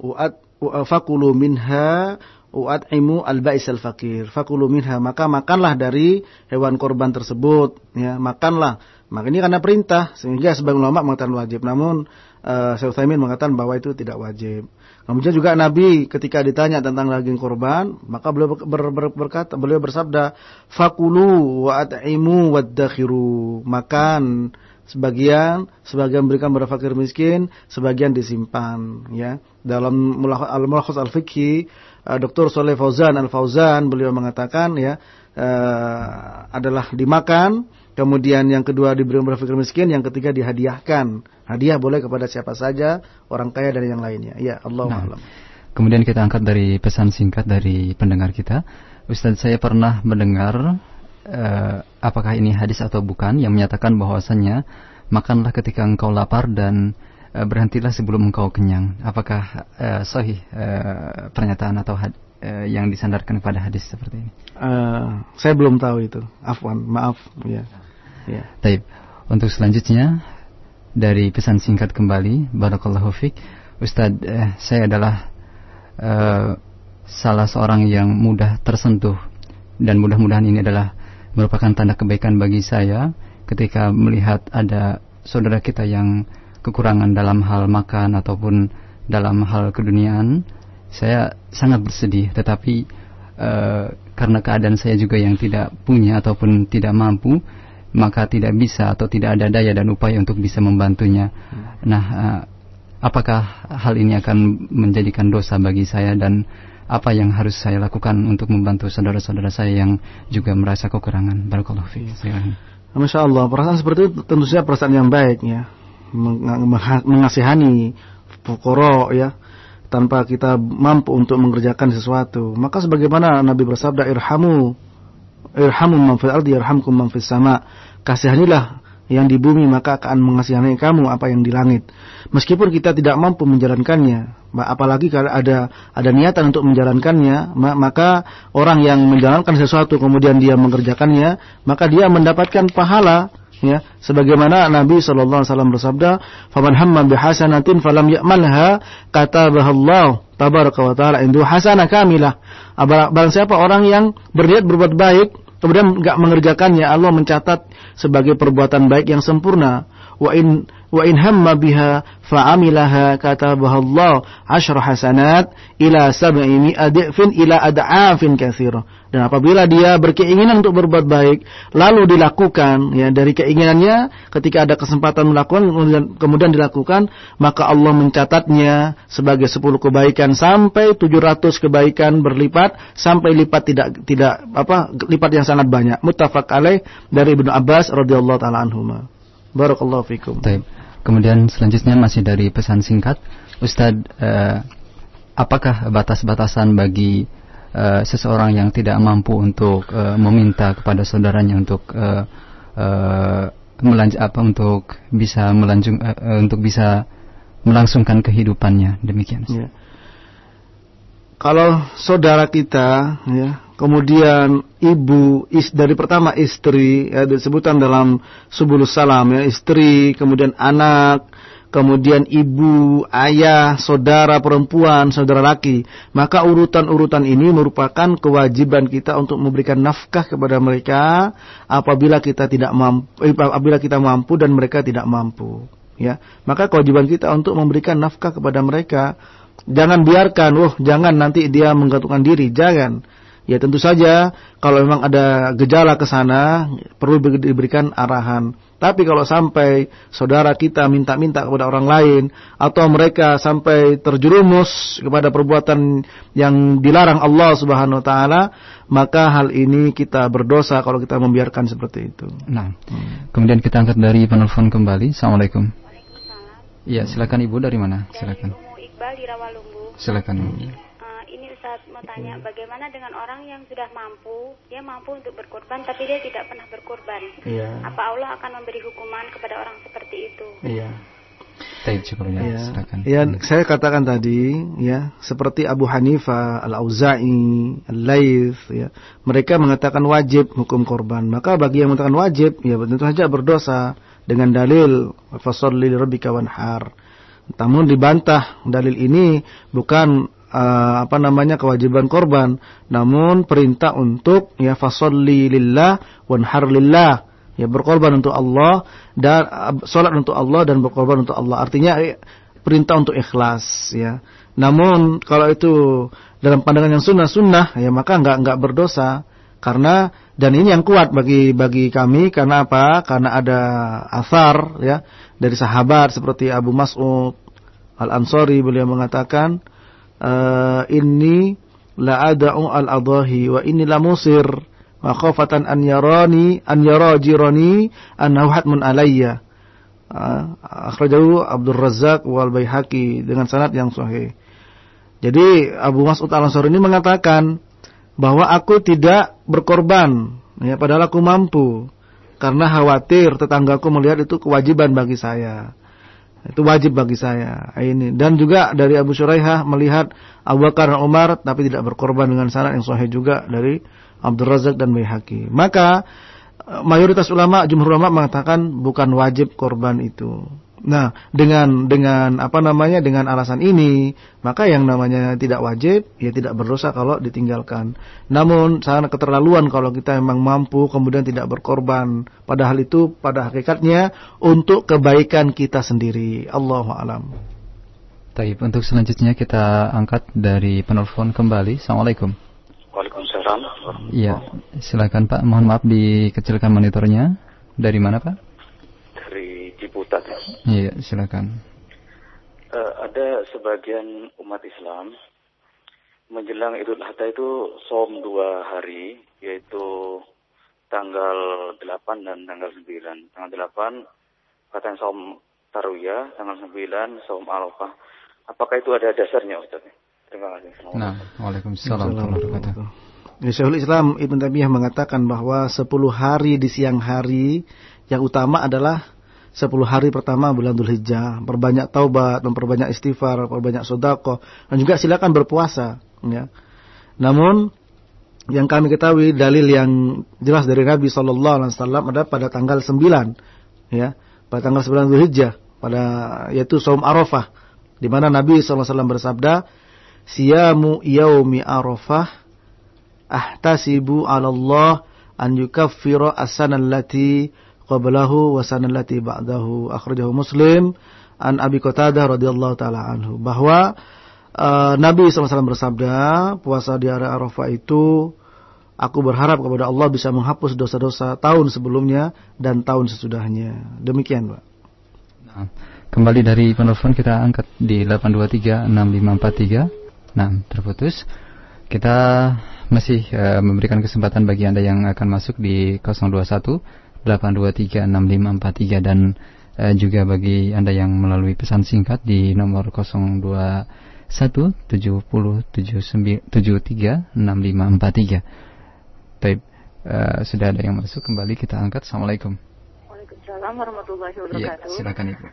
uat fakulu minha uat'imu al-ba'is al-fakir fakulu minha maka makanlah dari hewan korban tersebut ya makanlah maka ini karena perintah. Sehingga sebagian ulama mengatakan wajib. Namun uh, Syekh Utsaimin mengatakan bahwa itu tidak wajib. Kemudian juga Nabi ketika ditanya tentang daging korban maka beliau ber, ber, berkata beliau bersabda fakulu wa at'imu waddakhiru. Makan sebagian sebagian berikan kepada fakir miskin sebagian disimpan ya. Dalam mulakh- al-mulakhas al-fiqhi uh, Dr. Soleh Fauzan Al-Fauzan beliau mengatakan ya uh, adalah dimakan kemudian yang kedua diberikan kepada fakir miskin yang ketiga dihadiahkan hadiah boleh kepada siapa saja orang kaya dan yang lainnya ya Allah Nah, alam Kemudian kita angkat dari pesan singkat dari pendengar kita. Ustadz saya pernah mendengar eh, apakah ini hadis atau bukan yang menyatakan bahwasannya makanlah ketika engkau lapar dan eh, berhentilah sebelum engkau kenyang. Apakah eh, sahih eh, pernyataan atau had- eh, yang disandarkan pada hadis seperti ini? Uh, saya belum tahu itu afwan maaf ya ya Taib. Untuk selanjutnya dari pesan singkat kembali, barakallahu fiq. Ustadz, eh, saya adalah eh, salah seorang yang mudah tersentuh dan mudah-mudahan ini adalah merupakan tanda kebaikan bagi saya ketika melihat ada saudara kita yang kekurangan dalam hal makan ataupun dalam hal keduniaan. Saya sangat bersedih, tetapi eh, karena keadaan saya juga yang tidak punya ataupun tidak mampu, maka tidak bisa atau tidak ada daya dan upaya untuk bisa membantunya. Nah, eh, apakah hal ini akan menjadikan dosa bagi saya dan apa yang harus saya lakukan untuk membantu saudara-saudara saya yang juga merasa kekurangan? Barakallahu fiik. Silakan. Masya Allah, perasaan seperti itu tentu saja perasaan yang baik ya. Mengasihani fukoro ya. tanpa kita mampu untuk mengerjakan sesuatu. Maka sebagaimana Nabi bersabda irhamu irhamu man fil ardi yarhamkum man fis sama. Kasihanilah yang di bumi maka akan mengasihani kamu apa yang di langit. Meskipun kita tidak mampu menjalankannya, apalagi kalau ada ada niatan untuk menjalankannya, maka orang yang menjalankan sesuatu kemudian dia mengerjakannya, maka dia mendapatkan pahala ya sebagaimana Nabi sallallahu alaihi wasallam bersabda faman hamma bihasanatin falam ya'malha katabaha Allah tabaraka indu hasanah kamilah barang siapa orang yang berniat berbuat baik kemudian enggak mengerjakannya Allah mencatat sebagai perbuatan baik yang sempurna wa in wa in hamma biha fa'amilaha katabaha Allah asyra hasanat ila sab'i mi'adifin ila dan apabila dia berkeinginan untuk berbuat baik lalu dilakukan ya dari keinginannya ketika ada kesempatan melakukan kemudian dilakukan maka Allah mencatatnya sebagai 10 kebaikan sampai 700 kebaikan berlipat sampai lipat tidak tidak apa lipat yang sangat banyak. Muttafaq alaih dari Ibnu Abbas radhiyallahu taala anhuma barakallahu fikum Taib. Kemudian selanjutnya masih dari pesan singkat, Ustadz, uh, apakah batas-batasan bagi uh, seseorang yang tidak mampu untuk uh, meminta kepada saudaranya untuk uh, uh, melanj apa untuk bisa melanjung uh, untuk bisa melangsungkan kehidupannya demikian. Ya. Kalau saudara kita ya kemudian ibu is, dari pertama istri ya disebutkan dalam subulus salam ya istri kemudian anak kemudian ibu ayah saudara perempuan saudara laki. Maka urutan-urutan ini merupakan kewajiban kita untuk memberikan nafkah kepada mereka apabila kita tidak mampu eh, apabila kita mampu dan mereka tidak mampu ya. Maka kewajiban kita untuk memberikan nafkah kepada mereka. Jangan biarkan oh jangan nanti dia menggantungkan diri jangan Ya tentu saja kalau memang ada gejala ke sana perlu diberikan arahan. Tapi kalau sampai saudara kita minta-minta kepada orang lain atau mereka sampai terjerumus kepada perbuatan yang dilarang Allah Subhanahu wa taala, maka hal ini kita berdosa kalau kita membiarkan seperti itu. Nah. Hmm. Kemudian kita angkat dari penelpon kembali. Assalamualaikum. Waalaikumsalam. Iya, silakan Ibu dari mana? Silakan. Dari Iqbal di Rawalumbu. Silakan. Ustaz mau tanya bagaimana dengan orang yang sudah mampu, dia mampu untuk berkorban tapi dia tidak pernah berkorban. Iya. Apa Allah akan memberi hukuman kepada orang seperti itu? Iya. Taib cukup ya, ya. silakan. Ya, saya katakan tadi ya, seperti Abu Hanifah, Al-Auza'i, Al-Laits ya, mereka mengatakan wajib hukum korban. Maka bagi yang mengatakan wajib, ya tentu saja berdosa dengan dalil fasholli rabbika wanhar. Namun dibantah dalil ini bukan uh, apa namanya kewajiban korban, namun perintah untuk ya fasolli lillah wanhar lillah ya berkorban untuk Allah dan salat untuk Allah dan berkorban untuk Allah. Artinya eh, perintah untuk ikhlas ya. Namun kalau itu dalam pandangan yang sunnah-sunnah ya maka enggak enggak berdosa karena dan ini yang kuat bagi bagi kami karena apa? Karena ada asar ya dari sahabat seperti Abu Mas'ud Al-Ansari beliau mengatakan uh, inni la ada'u al-adahi wa inni la musir wa khafatan an yarani an yara jirani annahu hatmun alayya. Uh, akhrajahu Abdul Razzaq wal Baihaqi dengan sanad yang sahih. Jadi Abu Mas'ud Al-Ansari ini mengatakan bahwa aku tidak berkorban ya padahal aku mampu. Karena khawatir tetanggaku melihat itu kewajiban bagi saya itu wajib bagi saya. Ini dan juga dari Abu Suraihah melihat Abu Bakar dan Umar tapi tidak berkorban dengan sanad yang sahih juga dari Abdul Razak dan Baihaqi. Maka mayoritas ulama, jumhur ulama mengatakan bukan wajib korban itu. Nah, dengan dengan apa namanya dengan alasan ini, maka yang namanya tidak wajib ya tidak berdosa kalau ditinggalkan. Namun sangat keterlaluan kalau kita memang mampu kemudian tidak berkorban. Padahal itu pada hakikatnya untuk kebaikan kita sendiri. Allahu alam. Taib, untuk selanjutnya kita angkat dari penelpon kembali. Assalamualaikum. Waalaikumsalam. Iya, silakan Pak. Mohon maaf dikecilkan monitornya. Dari mana Pak? Iya, silakan. Uh, ada sebagian umat Islam menjelang Idul Adha itu som dua hari, yaitu tanggal 8 dan tanggal 9. Tanggal 8 katanya som Tarwiyah, tanggal 9 som Arafah. Apakah itu ada dasarnya Ustaz? Terima kasih. Nah, Waalaikumsalam warahmatullahi wabarakatuh. Syekhul Islam Ibn Taimiyah mengatakan bahwa 10 hari di siang hari yang utama adalah 10 hari pertama bulan Dhul Hijjah. Perbanyak taubat, memperbanyak istighfar, perbanyak sodako. Dan juga silakan berpuasa. Ya. Namun, yang kami ketahui dalil yang jelas dari Nabi Shallallahu Alaihi Wasallam ada pada tanggal 9 ya pada tanggal 9 Dhul Hijjah pada yaitu Saum Arafah di mana Nabi SAW bersabda siyamu yaumi Arafah ahtasibu 'ala Allah an yukaffira as-sanallati qablahu wa sanallati ba'dahu. Akhrajahu Muslim an Abi Qatadah radhiyallahu taala anhu. Bahwa uh, Nabi SAW bersabda puasa di hari Arafah itu aku berharap kepada Allah bisa menghapus dosa-dosa tahun sebelumnya dan tahun sesudahnya. Demikian Pak. Nah, kembali dari penelpon kita angkat di 8236543 nah terputus. Kita masih uh, memberikan kesempatan bagi Anda yang akan masuk di 021 8236543 dan uh, juga bagi Anda yang melalui pesan singkat di nomor 021 70 73 6543. Baik, uh, sudah ada yang masuk kembali kita angkat. Assalamualaikum. Waalaikumsalam warahmatullahi wabarakatuh. Ya, silakan Ibu.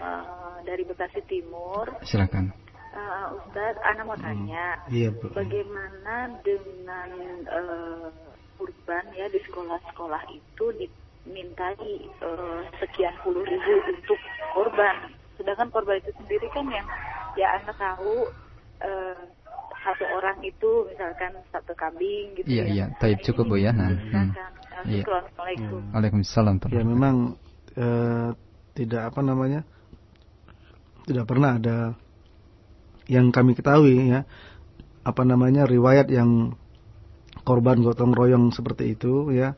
Uh, dari Bekasi Timur. Silakan. Uh, Ustadz, Ana mau tanya, hmm. iya, bagaimana dengan uh, kurban ya di sekolah-sekolah itu dimintai uh, sekian puluh ribu untuk korban. Sedangkan korban itu sendiri kan yang ya anda tahu uh, satu orang itu misalkan satu kambing gitu iya, ya. Iya, iya. cukup Bu ya. Nah, hmm. Iya. Assalamualaikum. Hmm. Waalaikumsalam. Ya memang tidak apa namanya tidak pernah ada yang kami ketahui ya apa namanya riwayat yang korban gotong royong seperti itu ya.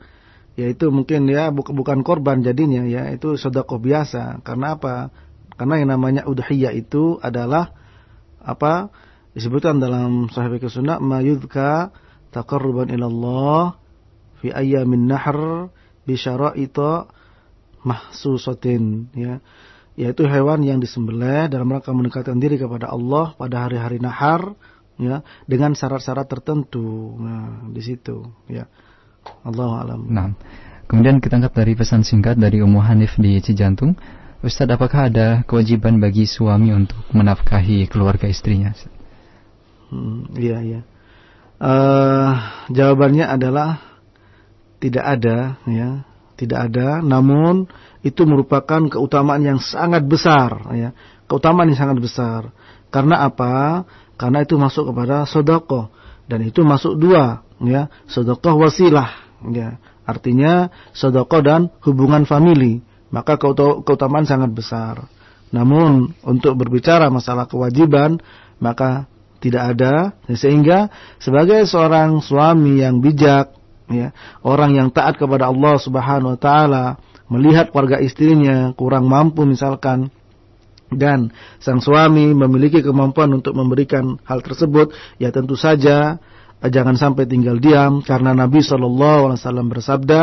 Yaitu mungkin ya bu bukan korban jadinya ya. Itu sedekah biasa. Karena apa? Karena yang namanya udhiyah itu adalah apa disebutkan dalam sahih fikih sunnah mayudka taqarruban ilallah fi ayyamin nahr bi syara'ita mahsusatin. Ya. Yaitu hewan yang disembelih dalam rangka mendekatkan diri kepada Allah pada hari-hari nahar ya dengan syarat-syarat tertentu. Nah, di situ ya. Allah alam. Nah. Kemudian kita angkat dari pesan singkat dari Ummu Hanif di Cijantung. Ustadz, apakah ada kewajiban bagi suami untuk menafkahi keluarga istrinya? Hmm, iya, iya. Uh, jawabannya adalah tidak ada, ya, tidak ada. Namun itu merupakan keutamaan yang sangat besar, ya, keutamaan yang sangat besar. Karena apa? Karena itu masuk kepada sodako dan itu masuk dua, ya, sodako wasilah, ya. Artinya sodako dan hubungan famili, maka keutamaan sangat besar. Namun untuk berbicara masalah kewajiban, maka tidak ada, sehingga sebagai seorang suami yang bijak, ya, orang yang taat kepada Allah Subhanahu Wa Taala, melihat warga istrinya kurang mampu misalkan dan sang suami memiliki kemampuan untuk memberikan hal tersebut, ya tentu saja eh, jangan sampai tinggal diam karena Nabi Shallallahu Alaihi Wasallam bersabda,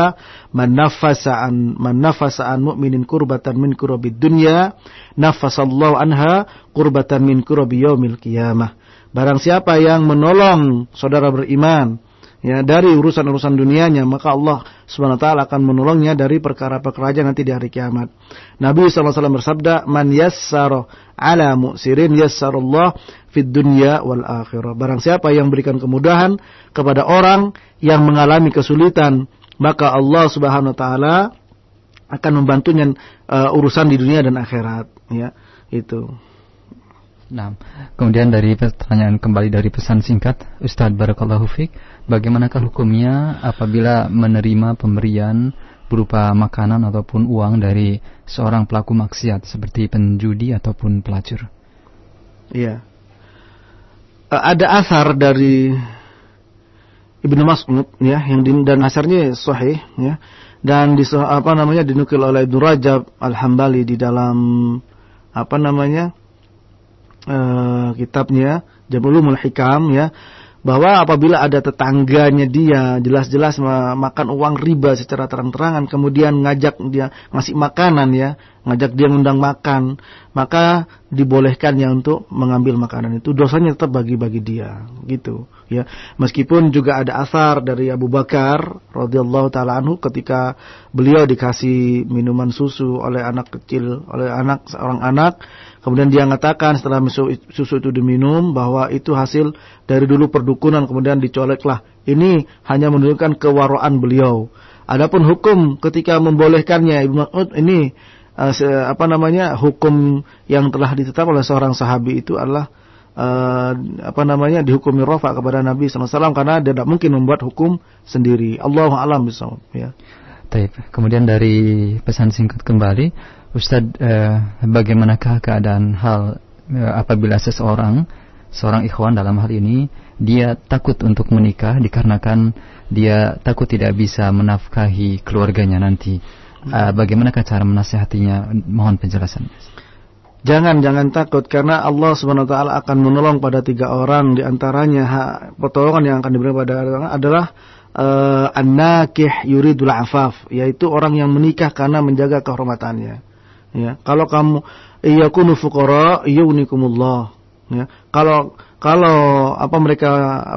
"Man nafasa an man nafasa an mu'minin kurbatan min kurabid dunya, nafasallahu anha kurbatan min kurabi yaumil qiyamah." Barang siapa yang menolong saudara beriman ya dari urusan-urusan dunianya maka Allah Subhanahu wa taala akan menolongnya dari perkara-perkara nanti di hari kiamat. Nabi SAW bersabda, "Man yassara ala mu'sirin yassarallah fid dunya wal akhirah." Barang siapa yang berikan kemudahan kepada orang yang mengalami kesulitan, maka Allah Subhanahu wa taala akan membantunya uh, urusan di dunia dan akhirat, ya. Itu. Nah, kemudian dari pertanyaan kembali dari pesan singkat, Ustadz Barakallahu Fik, bagaimanakah hukumnya apabila menerima pemberian berupa makanan ataupun uang dari seorang pelaku maksiat seperti penjudi ataupun pelacur? Iya. Eh, ada asar dari Ibnu Mas'ud ya yang di, dan asarnya sahih ya dan di apa namanya dinukil oleh Ibnu Rajab Al-Hambali di dalam apa namanya uh, kitabnya Jamulumul Hikam ya bahwa apabila ada tetangganya dia jelas-jelas makan uang riba secara terang-terangan kemudian ngajak dia ngasih makanan ya ngajak dia ngundang makan, maka dibolehkannya untuk mengambil makanan itu dosanya tetap bagi-bagi dia, gitu ya. Meskipun juga ada asar dari Abu Bakar radhiyallahu taala anhu ketika beliau dikasih minuman susu oleh anak kecil, oleh anak seorang anak, kemudian dia mengatakan setelah susu itu diminum bahwa itu hasil dari dulu perdukunan kemudian dicoleklah. Ini hanya menunjukkan kewaraan beliau. Adapun hukum ketika membolehkannya Ibnu Mas'ud ini uh, apa namanya hukum yang telah ditetapkan oleh seorang sahabi itu adalah uh, apa namanya dihukumi rofa kepada Nabi SAW karena dia tidak mungkin membuat hukum sendiri. Allah alam bisa ya. Kemudian dari pesan singkat kembali, Ustadz, eh, bagaimanakah keadaan hal eh, apabila seseorang, seorang ikhwan dalam hal ini, dia takut untuk menikah dikarenakan dia takut tidak bisa menafkahi keluarganya nanti uh, bagaimana cara menasihatinya? Mohon penjelasan. Jangan jangan takut karena Allah Subhanahu akan menolong pada tiga orang di antaranya pertolongan yang akan diberikan pada orang adalah uh, an-nakih yuridul afaf yaitu orang yang menikah karena menjaga kehormatannya. Ya, kalau kamu iyakunu fuqara yunikumullah. Ya, kalau kalau apa mereka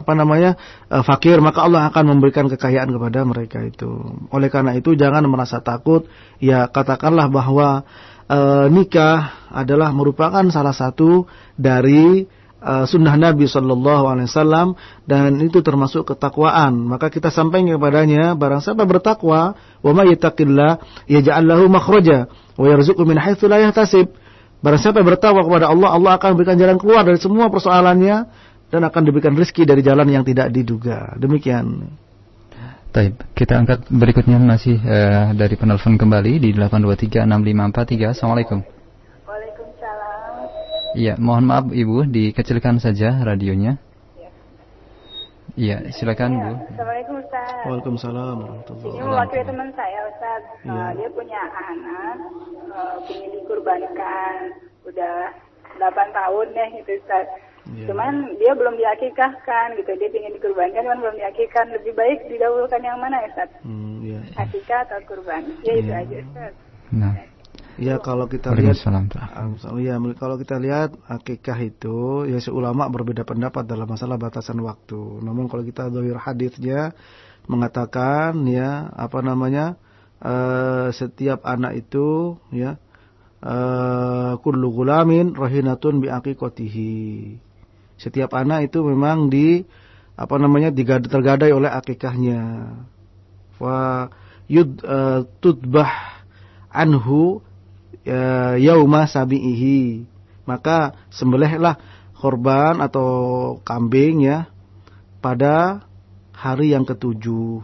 apa namanya uh, fakir maka Allah akan memberikan kekayaan kepada mereka itu. Oleh karena itu jangan merasa takut. Ya katakanlah bahwa uh, nikah adalah merupakan salah satu dari uh, sunnah Nabi Shallallahu Alaihi Wasallam dan itu termasuk ketakwaan. Maka kita sampaikan kepadanya barang siapa bertakwa, wa may yattaqillah yaj'al lahu makhraja wa yarzuqhu min haitsu la yahtasib Barang siapa yang bertawa kepada Allah, Allah akan berikan jalan keluar dari semua persoalannya dan akan diberikan rezeki dari jalan yang tidak diduga. Demikian. Taib. Kita angkat berikutnya masih uh, dari penelpon kembali di 8236543. Assalamualaikum. Waalaikumsalam. Iya, mohon maaf Ibu, dikecilkan saja radionya. Iya, silakan Bu. Assalamualaikum Ustaz. Waalaikumsalam Ini mewakili teman saya Ustaz. Ya. Uh, dia punya anak, uh, ingin dikurbankan. Udah 8 tahun deh gitu Ustaz. Ya. Cuman dia belum diakikahkan gitu. Dia ingin dikurbankan cuman belum diakikahkan. Lebih baik didahulukan yang mana Ustaz? Hmm, ya. Akikah atau kurban? Ya, ya. itu aja Ustaz. Nah. Ya kalau kita lihat ya kalau kita lihat akikah itu ya ulama berbeda pendapat dalam masalah batasan waktu. Namun kalau kita dohir hadisnya mengatakan ya apa namanya uh, setiap anak itu ya uh, kullu gulamin rahinatun bi aqiqatihi. Setiap anak itu memang di apa namanya tergadai oleh akikahnya. Wa yud uh, tudbah anhu yauma sabihi maka sembelihlah korban atau kambing ya pada hari yang ketujuh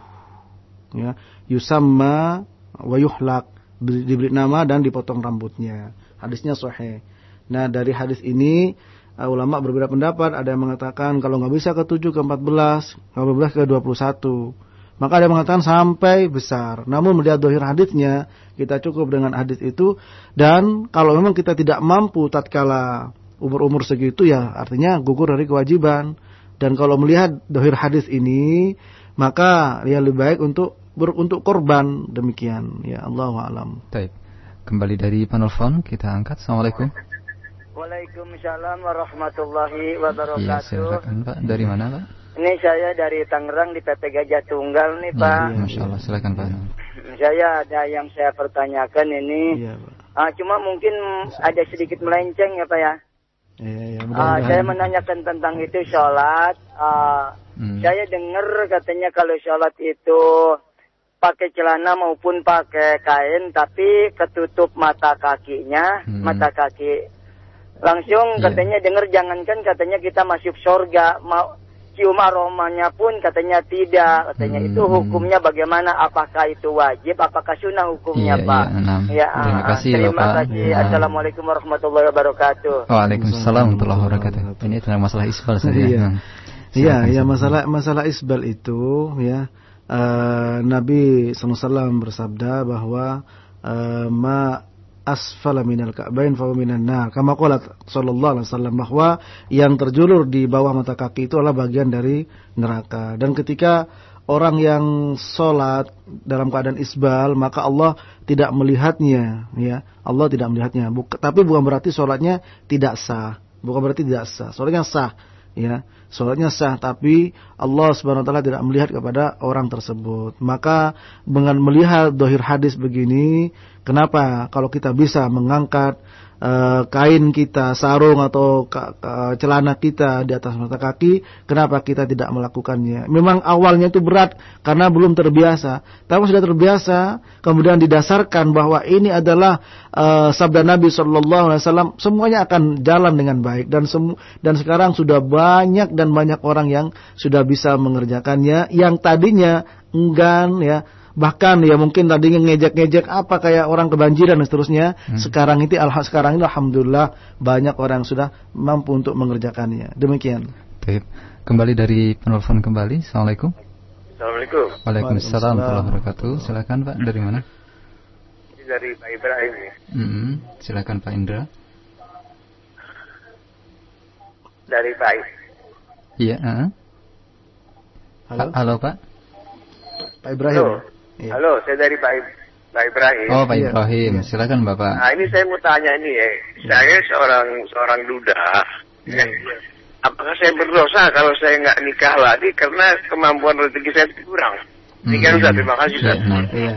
ya. Yusamma wa yuhlak. Diberi nama dan dipotong rambutnya. Hadisnya sahih. Nah dari hadis ini uh, ulama berbeda pendapat. Ada yang mengatakan kalau nggak bisa ke tujuh ke empat belas ke belas ke dua puluh satu maka ada yang mengatakan sampai besar. Namun melihat dohir hadisnya, kita cukup dengan hadis itu. Dan kalau memang kita tidak mampu tatkala umur-umur segitu ya artinya gugur dari kewajiban. Dan kalau melihat dohir hadis ini, maka ya lebih baik untuk ber, untuk korban demikian. Ya Allah alam. Taib. Kembali dari penelpon kita angkat. Assalamualaikum. Waalaikumsalam warahmatullahi wabarakatuh. Iya, silakan Pak. Dari mana Pak? Ini saya dari Tangerang di PT Gajah Tunggal nih Pak. Ya, Masya Allah, silakan Pak. Saya ada yang saya pertanyakan ini. Ya, Pak. Uh, cuma mungkin ada sedikit melenceng ya Pak ya. Ya, ya, uh, saya menanyakan tentang itu sholat. Uh, hmm. Saya dengar katanya kalau sholat itu pakai celana maupun pakai kain, tapi ketutup mata kakinya, hmm. mata kaki. Langsung yeah. katanya dengar jangankan katanya kita masuk surga, mau cium aromanya pun katanya tidak. Katanya hmm. itu hukumnya bagaimana? Apakah itu wajib? Apakah sunnah hukumnya iya, pak? iya, ya terima ah, kasih terima Bapak. kasih. Ya. assalamualaikum warahmatullahi wabarakatuh. Waalaikumsalam warahmatullahi wabarakatuh. Ini tentang masalah isbal saja iya. Nah, iya ya masalah masalah isbal itu ya uh, Nabi SAW bersabda bahwa uh, ma asfala minal ka'bain fa minan nar. Kama qala sallallahu alaihi wasallam bahwa yang terjulur di bawah mata kaki itu adalah bagian dari neraka. Dan ketika orang yang sholat dalam keadaan isbal maka Allah tidak melihatnya ya. Allah tidak melihatnya. Buk tapi bukan berarti sholatnya tidak sah. Bukan berarti tidak sah. Sholatnya sah ya. Sholatnya sah tapi Allah subhanahu wa taala tidak melihat kepada orang tersebut. Maka dengan melihat dohir hadis begini kenapa kalau kita bisa mengangkat uh, kain kita, sarung atau celana kita di atas mata kaki, kenapa kita tidak melakukannya? Memang awalnya itu berat karena belum terbiasa. Tapi sudah terbiasa, kemudian didasarkan bahwa ini adalah uh, sabda Nabi Shallallahu Alaihi Wasallam, semuanya akan jalan dengan baik dan semu dan sekarang sudah banyak dan banyak orang yang sudah bisa mengerjakannya, yang tadinya enggan ya bahkan ya mungkin tadinya ngejek-ngejek apa kayak orang kebanjiran dan seterusnya. Hmm. sekarang itu alha sekarang ini alhamdulillah banyak orang yang sudah mampu untuk mengerjakannya. Demikian. Baik. kembali dari penelpon kembali. Assalamualaikum. Assalamualaikum. Waalaikumsalam warahmatullahi wabarakatuh. Silakan pak. Dari mana? Dari Pak Ibrahim ya. Hmm, silakan Pak Indra. Dari Pak iya uh. halo. halo Pak. Pak Ibrahim Halo. Ya. Halo, saya dari Pak, Pak Ibrahim. Oh, Pak iya. Ibrahim. Ya. Silakan Bapak. Nah, ini saya mau tanya ini ya. Saya seorang seorang duda. Ya. Apakah saya berdosa kalau saya nggak nikah lagi karena kemampuan rezeki saya kurang? Demikian hmm. terima kasih Ustaz. Ya.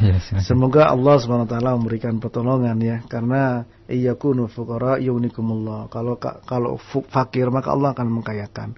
Ya. Semoga Allah SWT memberikan pertolongan ya karena iyakunu fuqara yunikumullah. Kalau kalau fakir maka Allah akan mengkayakan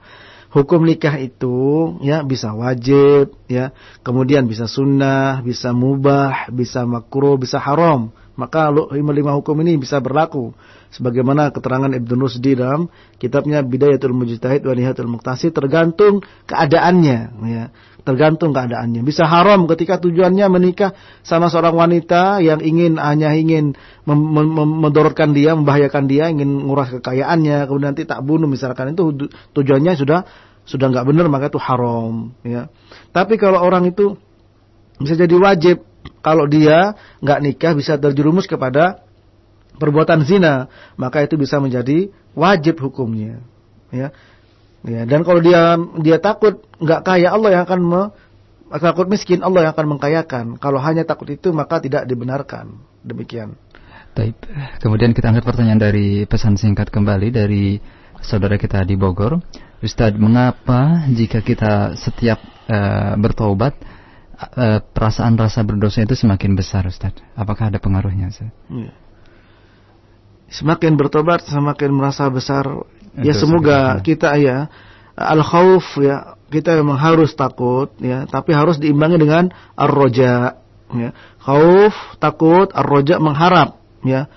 hukum nikah itu ya bisa wajib ya. Kemudian bisa sunnah bisa mubah bisa makruh bisa haram. Maka lima lima hukum ini bisa berlaku. Sebagaimana keterangan Ibnu Rusdi dalam kitabnya Bidayatul Mujtahid wa Nihayatul Muqtasid tergantung keadaannya ya tergantung keadaannya bisa haram ketika tujuannya menikah sama seorang wanita yang ingin hanya ingin mendorotkan dia membahayakan dia ingin nguras kekayaannya kemudian nanti tak bunuh misalkan itu tujuannya sudah sudah nggak benar maka itu haram ya tapi kalau orang itu bisa jadi wajib kalau dia nggak nikah bisa terjerumus kepada perbuatan zina, maka itu bisa menjadi wajib hukumnya. Ya. Ya, dan kalau dia dia takut nggak kaya Allah yang akan me, takut miskin Allah yang akan mengkayakan. Kalau hanya takut itu maka tidak dibenarkan. Demikian. Taib. Kemudian kita angkat pertanyaan dari pesan singkat kembali dari saudara kita di Bogor. Ustadz, mengapa jika kita setiap uh, bertobat uh, perasaan rasa berdosa itu semakin besar, Ustadz? Apakah ada pengaruhnya, Ustaz? Ya semakin bertobat semakin merasa besar ya semoga kita ya al khauf ya kita memang harus takut ya tapi harus diimbangi dengan ar-roja ya. Khauf takut ar-roja mengharap ya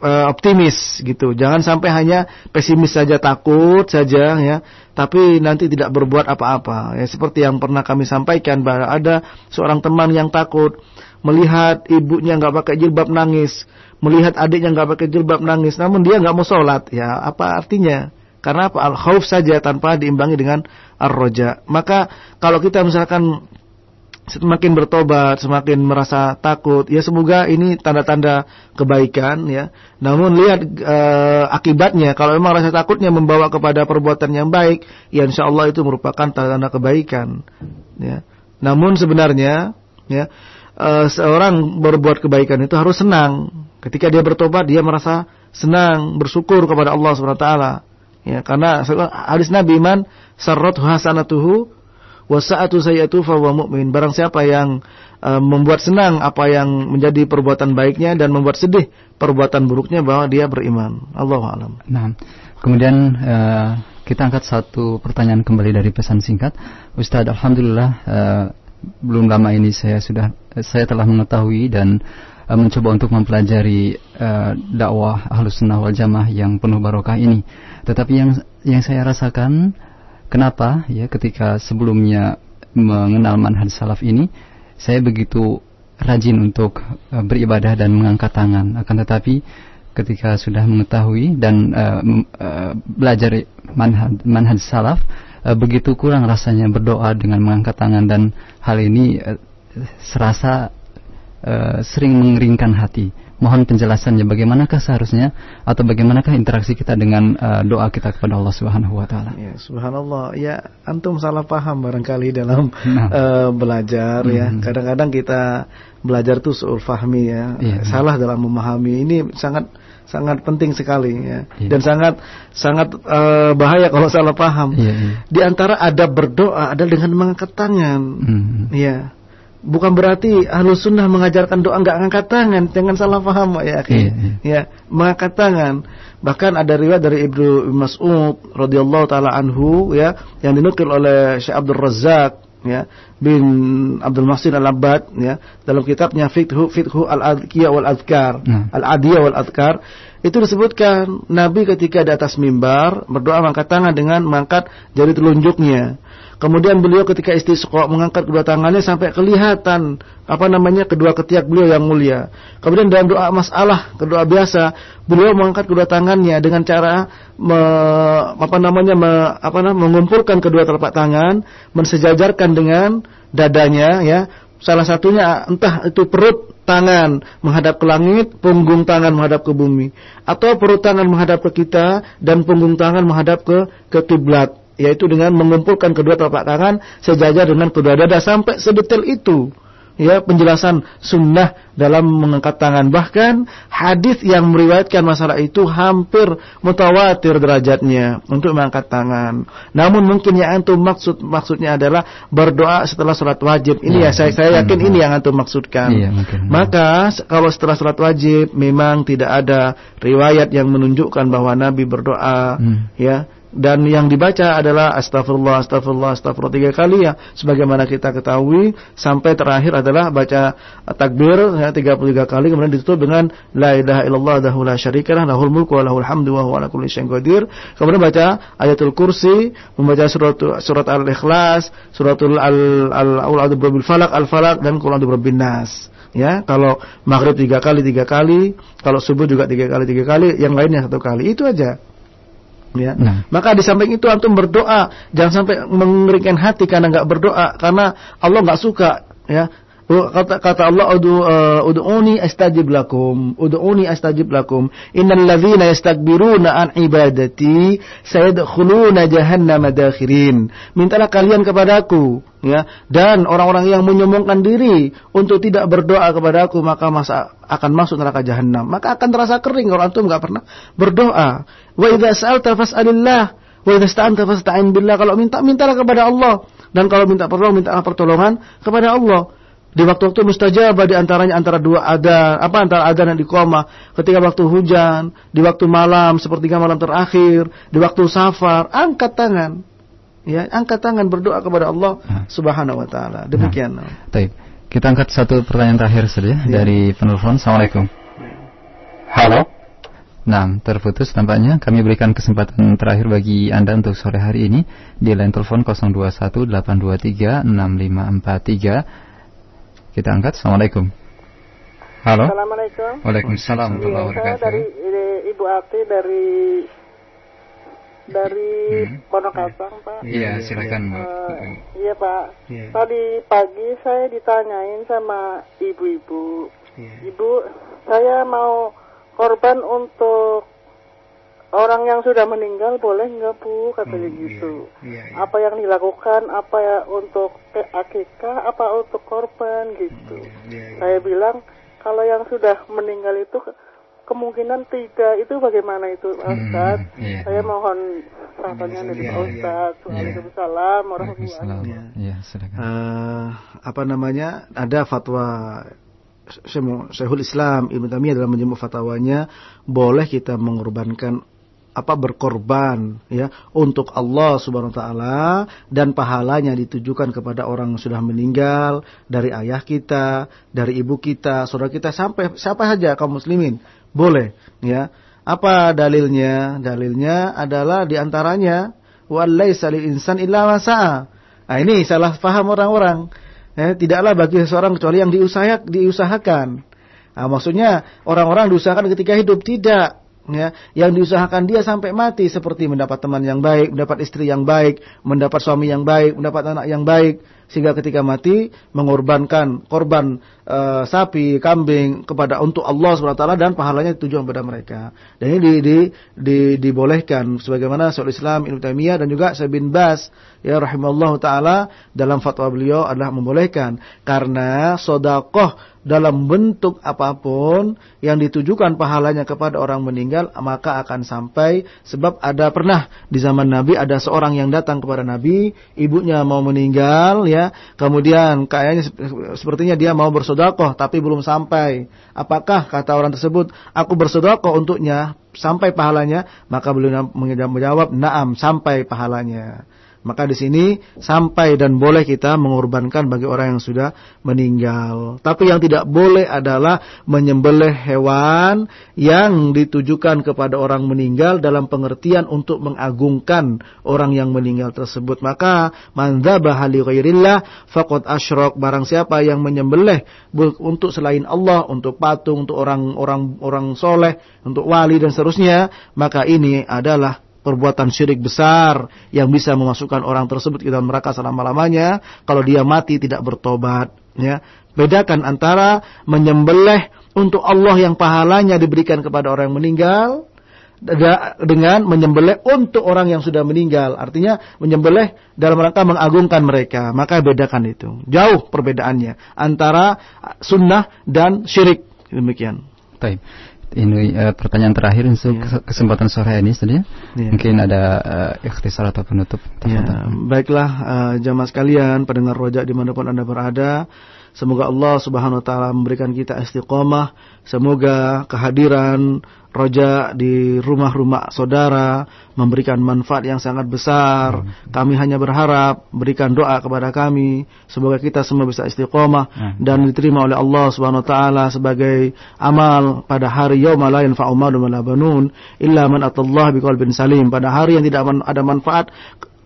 e, optimis gitu. Jangan sampai hanya pesimis saja takut saja ya tapi nanti tidak berbuat apa-apa. Ya seperti yang pernah kami sampaikan bahwa ada seorang teman yang takut melihat ibunya nggak pakai jilbab nangis melihat adiknya nggak pakai jilbab nangis, namun dia nggak mau sholat, ya apa artinya? Karena apa? Al khauf saja tanpa diimbangi dengan ar-roja. Maka kalau kita misalkan semakin bertobat, semakin merasa takut, ya semoga ini tanda-tanda kebaikan ya. Namun lihat e, akibatnya kalau memang rasa takutnya membawa kepada perbuatan yang baik, ya insya Allah itu merupakan tanda-tanda kebaikan. Ya. Namun sebenarnya ya e, seorang berbuat kebaikan itu harus senang Ketika dia bertobat, dia merasa senang, bersyukur kepada Allah Subhanahu wa taala. Ya, karena hadis Nabi iman sarrat hasanatuhu wa sa'atu sayyatu fa huwa mu'min. Barang siapa yang uh, membuat senang apa yang menjadi perbuatan baiknya dan membuat sedih perbuatan buruknya bahwa dia beriman. Allahu alam. Nah, kemudian uh, kita angkat satu pertanyaan kembali dari pesan singkat. Ustadz, alhamdulillah uh, belum lama ini saya sudah saya telah mengetahui dan uh, mencoba untuk mempelajari uh, dakwah ahlus sunnah wal jamaah yang penuh barokah ini. Tetapi yang yang saya rasakan kenapa ya ketika sebelumnya mengenal manhaj salaf ini saya begitu rajin untuk uh, beribadah dan mengangkat tangan akan tetapi ketika sudah mengetahui dan uh, uh, belajar manhaj, manhaj salaf begitu kurang rasanya berdoa dengan mengangkat tangan dan hal ini serasa uh, sering mengeringkan hati. Mohon penjelasannya bagaimanakah seharusnya atau bagaimanakah interaksi kita dengan uh, doa kita kepada Allah Subhanahu wa taala. Ya, subhanallah. Ya, antum salah paham barangkali dalam nah. uh, belajar hmm. ya. Kadang-kadang kita belajar tuh soal fahmi ya. ya. Salah dalam memahami. Ini sangat sangat penting sekali ya. ya. Dan sangat sangat uh, bahaya kalau salah paham. Ya, ya. Di antara adab berdoa adalah dengan mengangkat tangan. Hmm. Ya bukan berarti ahlu sunnah mengajarkan doa nggak angkat tangan. Jangan salah paham ya yeah, yeah. ya mengangkat tangan. Bahkan ada riwayat dari ibnu Mas'ud radhiyallahu taala anhu ya yang dinukil oleh Syekh Abdul Razak ya bin Abdul Mahsin Al-Abbad ya dalam kitabnya Fiqhu Fiqhu Al-Adhiyah wal Adhkar. Nah. Al-Adhiyah wal Adhkar. Itu disebutkan Nabi ketika di atas mimbar berdoa mengangkat tangan dengan mengangkat jari telunjuknya Kemudian beliau ketika istisqa mengangkat kedua tangannya sampai kelihatan apa namanya kedua ketiak beliau yang mulia. Kemudian dalam doa masalah, kedua biasa, beliau mengangkat kedua tangannya dengan cara me, apa namanya me, apa namanya mengumpulkan kedua telapak tangan, mensejajarkan dengan dadanya ya. Salah satunya entah itu perut tangan menghadap ke langit, punggung tangan menghadap ke bumi, atau perut tangan menghadap ke kita dan punggung tangan menghadap ke ke kiblat yaitu dengan mengumpulkan kedua telapak tangan sejajar dengan kedua dada sampai sedetail itu. Ya penjelasan sunnah dalam mengangkat tangan. Bahkan hadis yang meriwayatkan masalah itu hampir mutawatir derajatnya untuk mengangkat tangan. Namun mungkin yang antum maksud maksudnya adalah berdoa setelah sholat wajib. Ini ya, ya saya saya yakin ini yang antum maksudkan. Iya, maka kalau setelah sholat wajib memang tidak ada riwayat yang menunjukkan bahwa Nabi berdoa hmm. ya dan yang dibaca adalah astagfirullah astagfirullah astagfirullah. Tiga kali ya sebagaimana kita ketahui. Sampai terakhir adalah baca takbir ya 33 kali. Kemudian ditutup dengan la ilaha illallah dahu la syarikalah lahul mulku wa lahul hamdu wa huwa ala kulli syai'in qadir. Kemudian baca ayatul kursi membaca surat surat al-ikhlas suratul al al al bil falak al falak dan qul a'udzu birabbin nas. Ya kalau maghrib tiga kali tiga kali. Kalau subuh juga tiga kali tiga kali. Yang lainnya satu kali. Itu aja Ya. Nah. Maka di samping itu antum berdoa, jangan sampai mengeringkan hati karena nggak berdoa, karena Allah nggak suka. Ya, kata kata Allah udu uh, astajib lakum. Ud'uni astajib lakum. Innal ladzina yastakbiruna an ibadati sayadkhuluna jahannama dakhirin. Mintalah kalian kepadaku ya. Dan orang-orang yang menyombongkan diri untuk tidak berdoa kepadaku maka masa akan masuk neraka jahanam maka akan terasa kering kalau antum enggak pernah berdoa wa idza sa'alta fas'alillah wa idza sta'anta fasta'in billah kalau minta mintalah kepada Allah dan kalau minta pertolongan mintalah pertolongan kepada Allah di waktu-waktu mustajabah di antaranya antara dua ada apa antara ada dan koma ketika waktu hujan, di waktu malam sepertiga malam terakhir, di waktu safar, angkat tangan. Ya, angkat tangan berdoa kepada Allah nah. Subhanahu wa taala. Demikian. Nah, baik. Kita angkat satu pertanyaan terakhir saja ya. dari penelpon. Assalamualaikum. Halo. Nah, terputus tampaknya. Kami berikan kesempatan terakhir bagi Anda untuk sore hari ini di line telepon 021 823 6543 kita angkat. Assalamualaikum. Halo. Assalamualaikum. Waalaikumsalam. Iya, saya dari Ibu Ati dari dari hmm. Pondok Kasang, Pak. Iya, silakan, Mbak. Uh, iya, Pak. Yeah. Tadi pagi saya ditanyain sama ibu-ibu. Yeah. Ibu, saya mau korban untuk orang yang sudah meninggal boleh nggak bu? Katanya hmm, gitu. iya, iya, iya. apa yang dilakukan apa ya untuk akikah apa untuk korban gitu. Hmm, iya, iya. saya bilang kalau yang sudah meninggal itu kemungkinan tidak itu bagaimana itu Pak hmm, Ustaz iya. saya mohon sahabatnya dari Pak Ustaz Waalaikumsalam warahmatullahi wabarakatuh. Ya, uh, apa namanya? Ada fatwa Syekhul Islam Ibnu Taimiyah dalam menjemur fatwanya boleh kita mengorbankan apa berkorban ya untuk Allah Subhanahu wa taala dan pahalanya ditujukan kepada orang yang sudah meninggal dari ayah kita, dari ibu kita, saudara kita sampai siapa saja kaum muslimin. Boleh ya. Apa dalilnya? Dalilnya adalah di antaranya walaisa lil insan illa Nah, ini salah paham orang-orang. Ya, tidaklah bagi seseorang kecuali yang diusahakan, diusahakan. Nah, maksudnya orang-orang diusahakan ketika hidup. Tidak. Ya yang diusahakan dia sampai mati seperti mendapat teman yang baik, mendapat istri yang baik, mendapat suami yang baik, mendapat anak yang baik. Sehingga ketika mati mengorbankan korban uh, sapi, kambing kepada untuk Allah SWT dan pahalanya ditujukan kepada mereka. Dan ini di, di, di, dibolehkan sebagaimana Syaikhul Islam Ibnu Taimiyah dan juga Syekh bin Bas ya rahimallahu taala dalam fatwa beliau adalah membolehkan karena sodakoh dalam bentuk apa pun yang ditujukan pahalanya kepada orang meninggal maka akan sampai sebab ada pernah di zaman Nabi ada seorang yang datang kepada Nabi ibunya mau meninggal ya kemudian kayaknya sepertinya dia mau bersodakoh tapi belum sampai. Apakah kata orang tersebut aku bersodakoh untuknya sampai pahalanya? Maka beliau menjawab naam sampai pahalanya maka di sini sampai dan boleh kita mengorbankan bagi orang yang sudah meninggal. Tapi yang tidak boleh adalah menyembelih hewan yang ditujukan kepada orang meninggal dalam pengertian untuk mengagungkan orang yang meninggal tersebut. Maka man dzabaha li ghairillah faqad asyrak barang siapa yang menyembelih untuk selain Allah, untuk patung, untuk orang-orang orang soleh, untuk wali dan seterusnya, maka ini adalah perbuatan syirik besar yang bisa memasukkan orang tersebut ke dalam neraka selama-lamanya kalau dia mati tidak bertobat ya. Bedakan antara menyembelih untuk Allah yang pahalanya diberikan kepada orang yang meninggal dengan menyembelih untuk orang yang sudah meninggal. Artinya menyembelih dalam rangka mengagungkan mereka. Maka bedakan itu. Jauh perbedaannya antara sunnah dan syirik. Demikian. Baik ini uh, pertanyaan terakhir untuk ya. kesempatan sore ini saja. Ya. Mungkin ada uh, ikhtisar atau penutup. Ya, baiklah uh, jamaah sekalian, pendengar rojak di mana pun anda berada. Semoga Allah Subhanahu Wa Taala memberikan kita istiqomah. Semoga kehadiran roja di rumah-rumah saudara memberikan manfaat yang sangat besar. Kami hanya berharap berikan doa kepada kami semoga kita semua bisa istiqomah dan diterima oleh Allah Subhanahu wa taala sebagai amal pada hari yaumul la yanfa'u malun wala banun illa man atallaha biqalbin salim. Pada hari yang tidak ada manfaat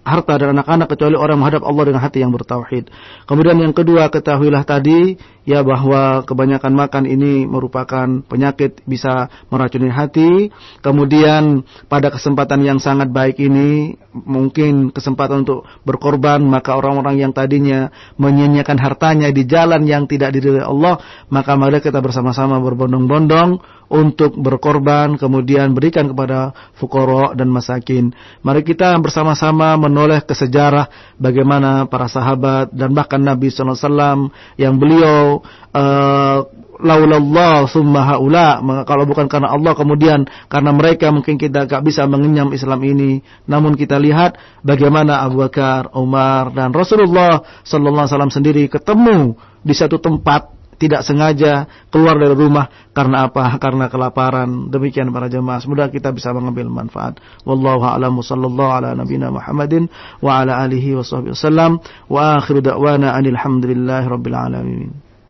harta dan anak-anak kecuali orang menghadap Allah dengan hati yang bertauhid. Kemudian yang kedua ketahuilah tadi ya bahwa kebanyakan makan ini merupakan penyakit bisa meracuni hati. Kemudian pada kesempatan yang sangat baik ini mungkin kesempatan untuk berkorban maka orang-orang yang tadinya menyanyiakan hartanya di jalan yang tidak diridhoi Allah maka mari kita bersama-sama berbondong-bondong untuk berkorban kemudian berikan kepada fukoro dan masakin. Mari kita bersama-sama menoleh ke sejarah bagaimana para sahabat dan bahkan Nabi SAW yang beliau uh, laulallah summa haula kalau bukan karena Allah kemudian karena mereka mungkin kita gak bisa mengenyam Islam ini namun kita lihat bagaimana Abu Bakar, Umar dan Rasulullah sallallahu alaihi wasallam sendiri ketemu di satu tempat tidak sengaja keluar dari rumah karena apa? Karena kelaparan. Demikian para jemaah. Semoga kita bisa mengambil manfaat. Wallahu a'lamu sallallahu ala nabiyina Muhammadin wa ala alihi wa sahbihi wasallam wa akhiru da'wana anil rabbil alamin.